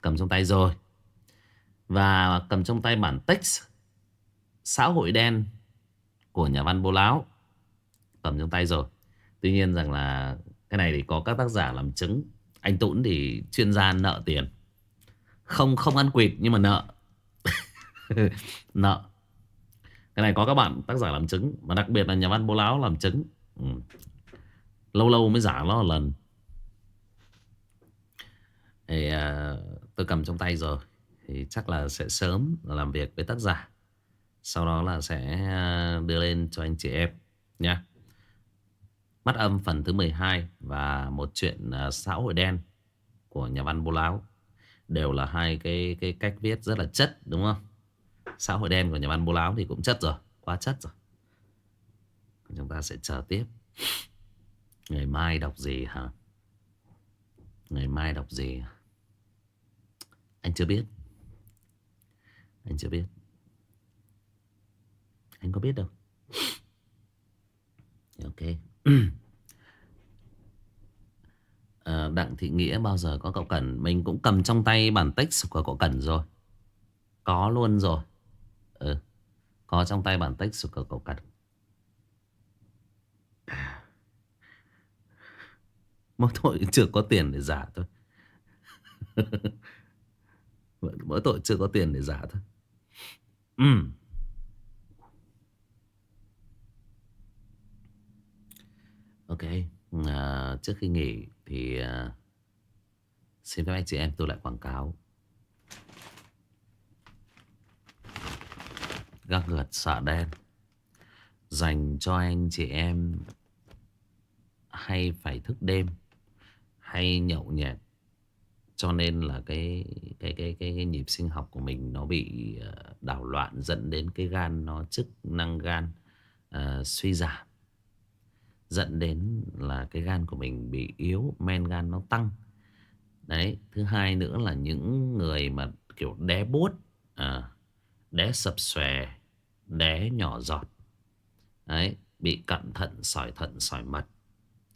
Speaker 1: Cầm trong tay rồi. Và cầm trong tay bản text Xã hội đen Của nhà văn Bố Láo. Cầm trong tay rồi. Tuy nhiên rằng là Cái này thì có các tác giả làm chứng. Anh Tũng thì chuyên gia nợ tiền. Không không ăn quỵt nhưng mà nợ. Nợ. Cái này có các bạn tác giả làm chứng Mà đặc biệt là nhà văn Bố Láo làm chứng. Ừ. Lâu lâu mới giả nó lần. Thì à, tôi cầm trong tay rồi thì chắc là sẽ sớm làm việc với tác giả. Sau đó là sẽ à, đưa lên cho anh chị em nha mắt âm phần thứ 12 và một chuyện à, xã hội đen của nhà văn bố láo. Đều là hai cái cái cách viết rất là chất, đúng không? Xã hội đen của nhà văn bố láo thì cũng chất rồi, quá chất rồi. Chúng ta sẽ chờ tiếp. Ngày mai đọc gì hả? Ngày mai đọc gì? Anh chưa biết. Anh chưa biết. Anh có biết đâu. Ok. À, Đặng Thị Nghĩa bao giờ có cậu Cần Mình cũng cầm trong tay bản text của cậu Cần rồi. Có luôn rồi. Ừ. Có trong tay bản text của cậu Cần Mỗi tội chưa có tiền để giả thôi. Mỗi tội chưa có tiền để giả thôi ừ. Ok à, Trước khi nghỉ Thì à, Xin phép anh chị em tôi lại quảng cáo. Gác gật xạ đen. Dành cho anh chị em Hay phải thức đêm Hay nhậu nhẹt cho nên là cái cái cái cái, cái nhịp sinh học của mình nó bị ờ, đảo loạn dẫn đến cái gan nó chức năng gan uh, suy giảm. Dẫn đến là cái gan của mình bị yếu men gan nó tăng. Đấy thứ hai nữa là những người mà kiểu đé bút à, ờ, đé sập xòe đé nhỏ giọt đấy bị cận thận sỏi thận sỏi mật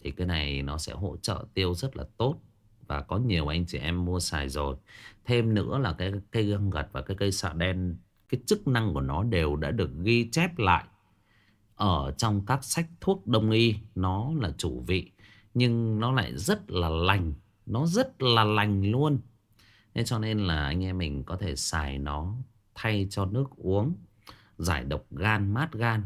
Speaker 1: thì cái này nó sẽ hỗ trợ tiêu rất là tốt và có nhiều anh chị em mua xài rồi. Thêm nữa là cái cây găng gật và cái cây xạ đen Cái chức năng của nó đều đã được ghi chép lại Ở trong các sách thuốc đông y. Nó là chủ vị Nhưng nó lại rất là lành Nó rất là lành luôn. Thế cho nên là anh em mình có thể xài nó thay cho nước uống Giải độc gan, mát gan.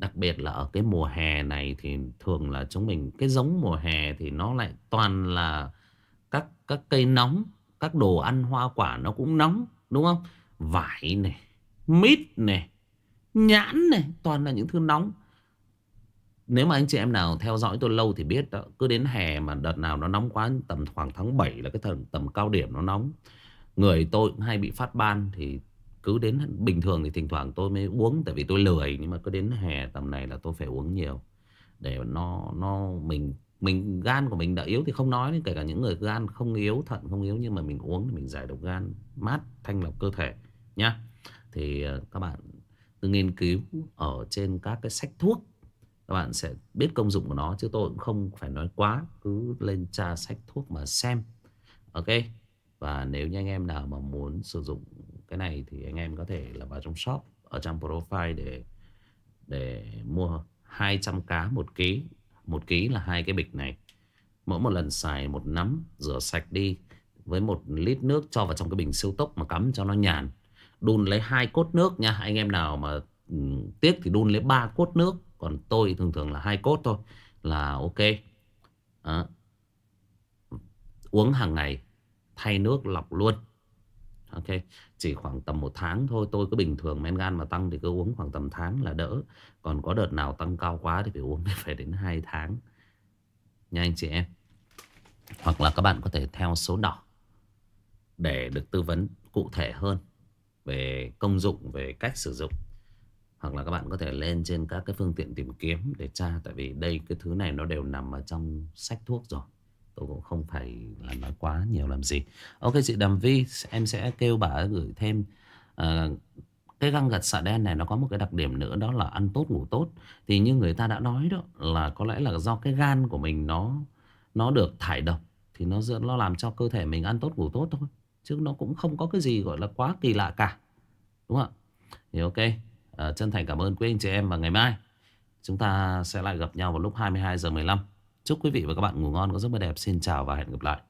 Speaker 1: Đặc biệt là ở cái mùa hè này thì thường là chúng mình cái giống mùa hè thì nó lại toàn là các các cây nóng, các đồ ăn hoa quả nó cũng nóng, đúng không? Vải này, mít này, nhãn này, toàn là những thứ nóng. Nếu mà anh chị em nào theo dõi tôi lâu thì biết đó, cứ đến hè mà đợt nào nó nóng quá tầm khoảng tháng 7 là cái tầm, tầm cao điểm nó nóng. Người tôi cũng hay bị phát ban thì cứ đến bình thường thì thỉnh thoảng tôi mới uống, tại vì tôi lười, nhưng mà cứ đến hè tầm này là tôi phải uống nhiều để nó nó mình mình, gan của mình đã yếu thì không nói kể cả những người gan không yếu, thận không yếu, nhưng mà mình uống thì mình giải độc gan mát, thanh lọc cơ thể, nhá. Thì ờ, các bạn cứ nghiên cứu ở trên các cái sách thuốc, các bạn sẽ biết công dụng của nó, chứ tôi cũng không phải nói quá, cứ lên tra sách thuốc mà xem, ok? Và nếu như anh em nào mà muốn sử dụng cái này thì anh em có thể là vào trong shop, ở trong profile để để mua 200 cá một ký. Một ký là hai cái bịch này. Mỗi một lần xài một nắm rửa sạch đi với một lít nước cho vào trong cái bình siêu tốc mà cắm cho nó nhàn. Đun lấy hai cốt nước nha. Anh em nào mà ừ, tiếc thì đun lấy ba cốt nước. Còn tôi thường thường là hai cốt thôi. Là ok. À. uống hàng ngày, thay nước lọc luôn. Ok, chỉ khoảng tầm một tháng thôi Tôi cứ bình thường men gan mà tăng thì cứ uống khoảng tầm tháng là đỡ. Còn có đợt nào tăng cao quá thì phải uống phải đến 2 tháng. Nha anh chị em. Hoặc là các bạn có thể theo số đỏ Để được tư vấn cụ thể hơn về công dụng, về cách sử dụng. Hoặc là các bạn có thể lên trên các cái phương tiện tìm kiếm để tra Tại vì đây cái thứ này nó đều nằm ở trong sách thuốc rồi. Tôi cũng không phải là nói quá nhiều làm gì. Ok chị Đàm Vi Em sẽ kêu bà gửi thêm uh, Cái găng gật xạ đen này nó có một cái đặc điểm nữa Đó là ăn tốt ngủ tốt. Thì như người ta đã nói đó Là có lẽ là do cái gan của mình nó Nó được thải độc Thì nó, nó làm cho cơ thể mình ăn tốt ngủ tốt thôi. Chứ nó cũng không có cái gì gọi là quá kỳ lạ cả Đúng không ạ? Thì ok à, Chân thành cảm ơn quý anh chị em Và ngày mai chúng ta sẽ lại gặp nhau vào lúc 22 giờ 15 Chúc quý vị và các bạn ngủ ngon, có giấc mơ đẹp. Xin chào và hẹn gặp lại.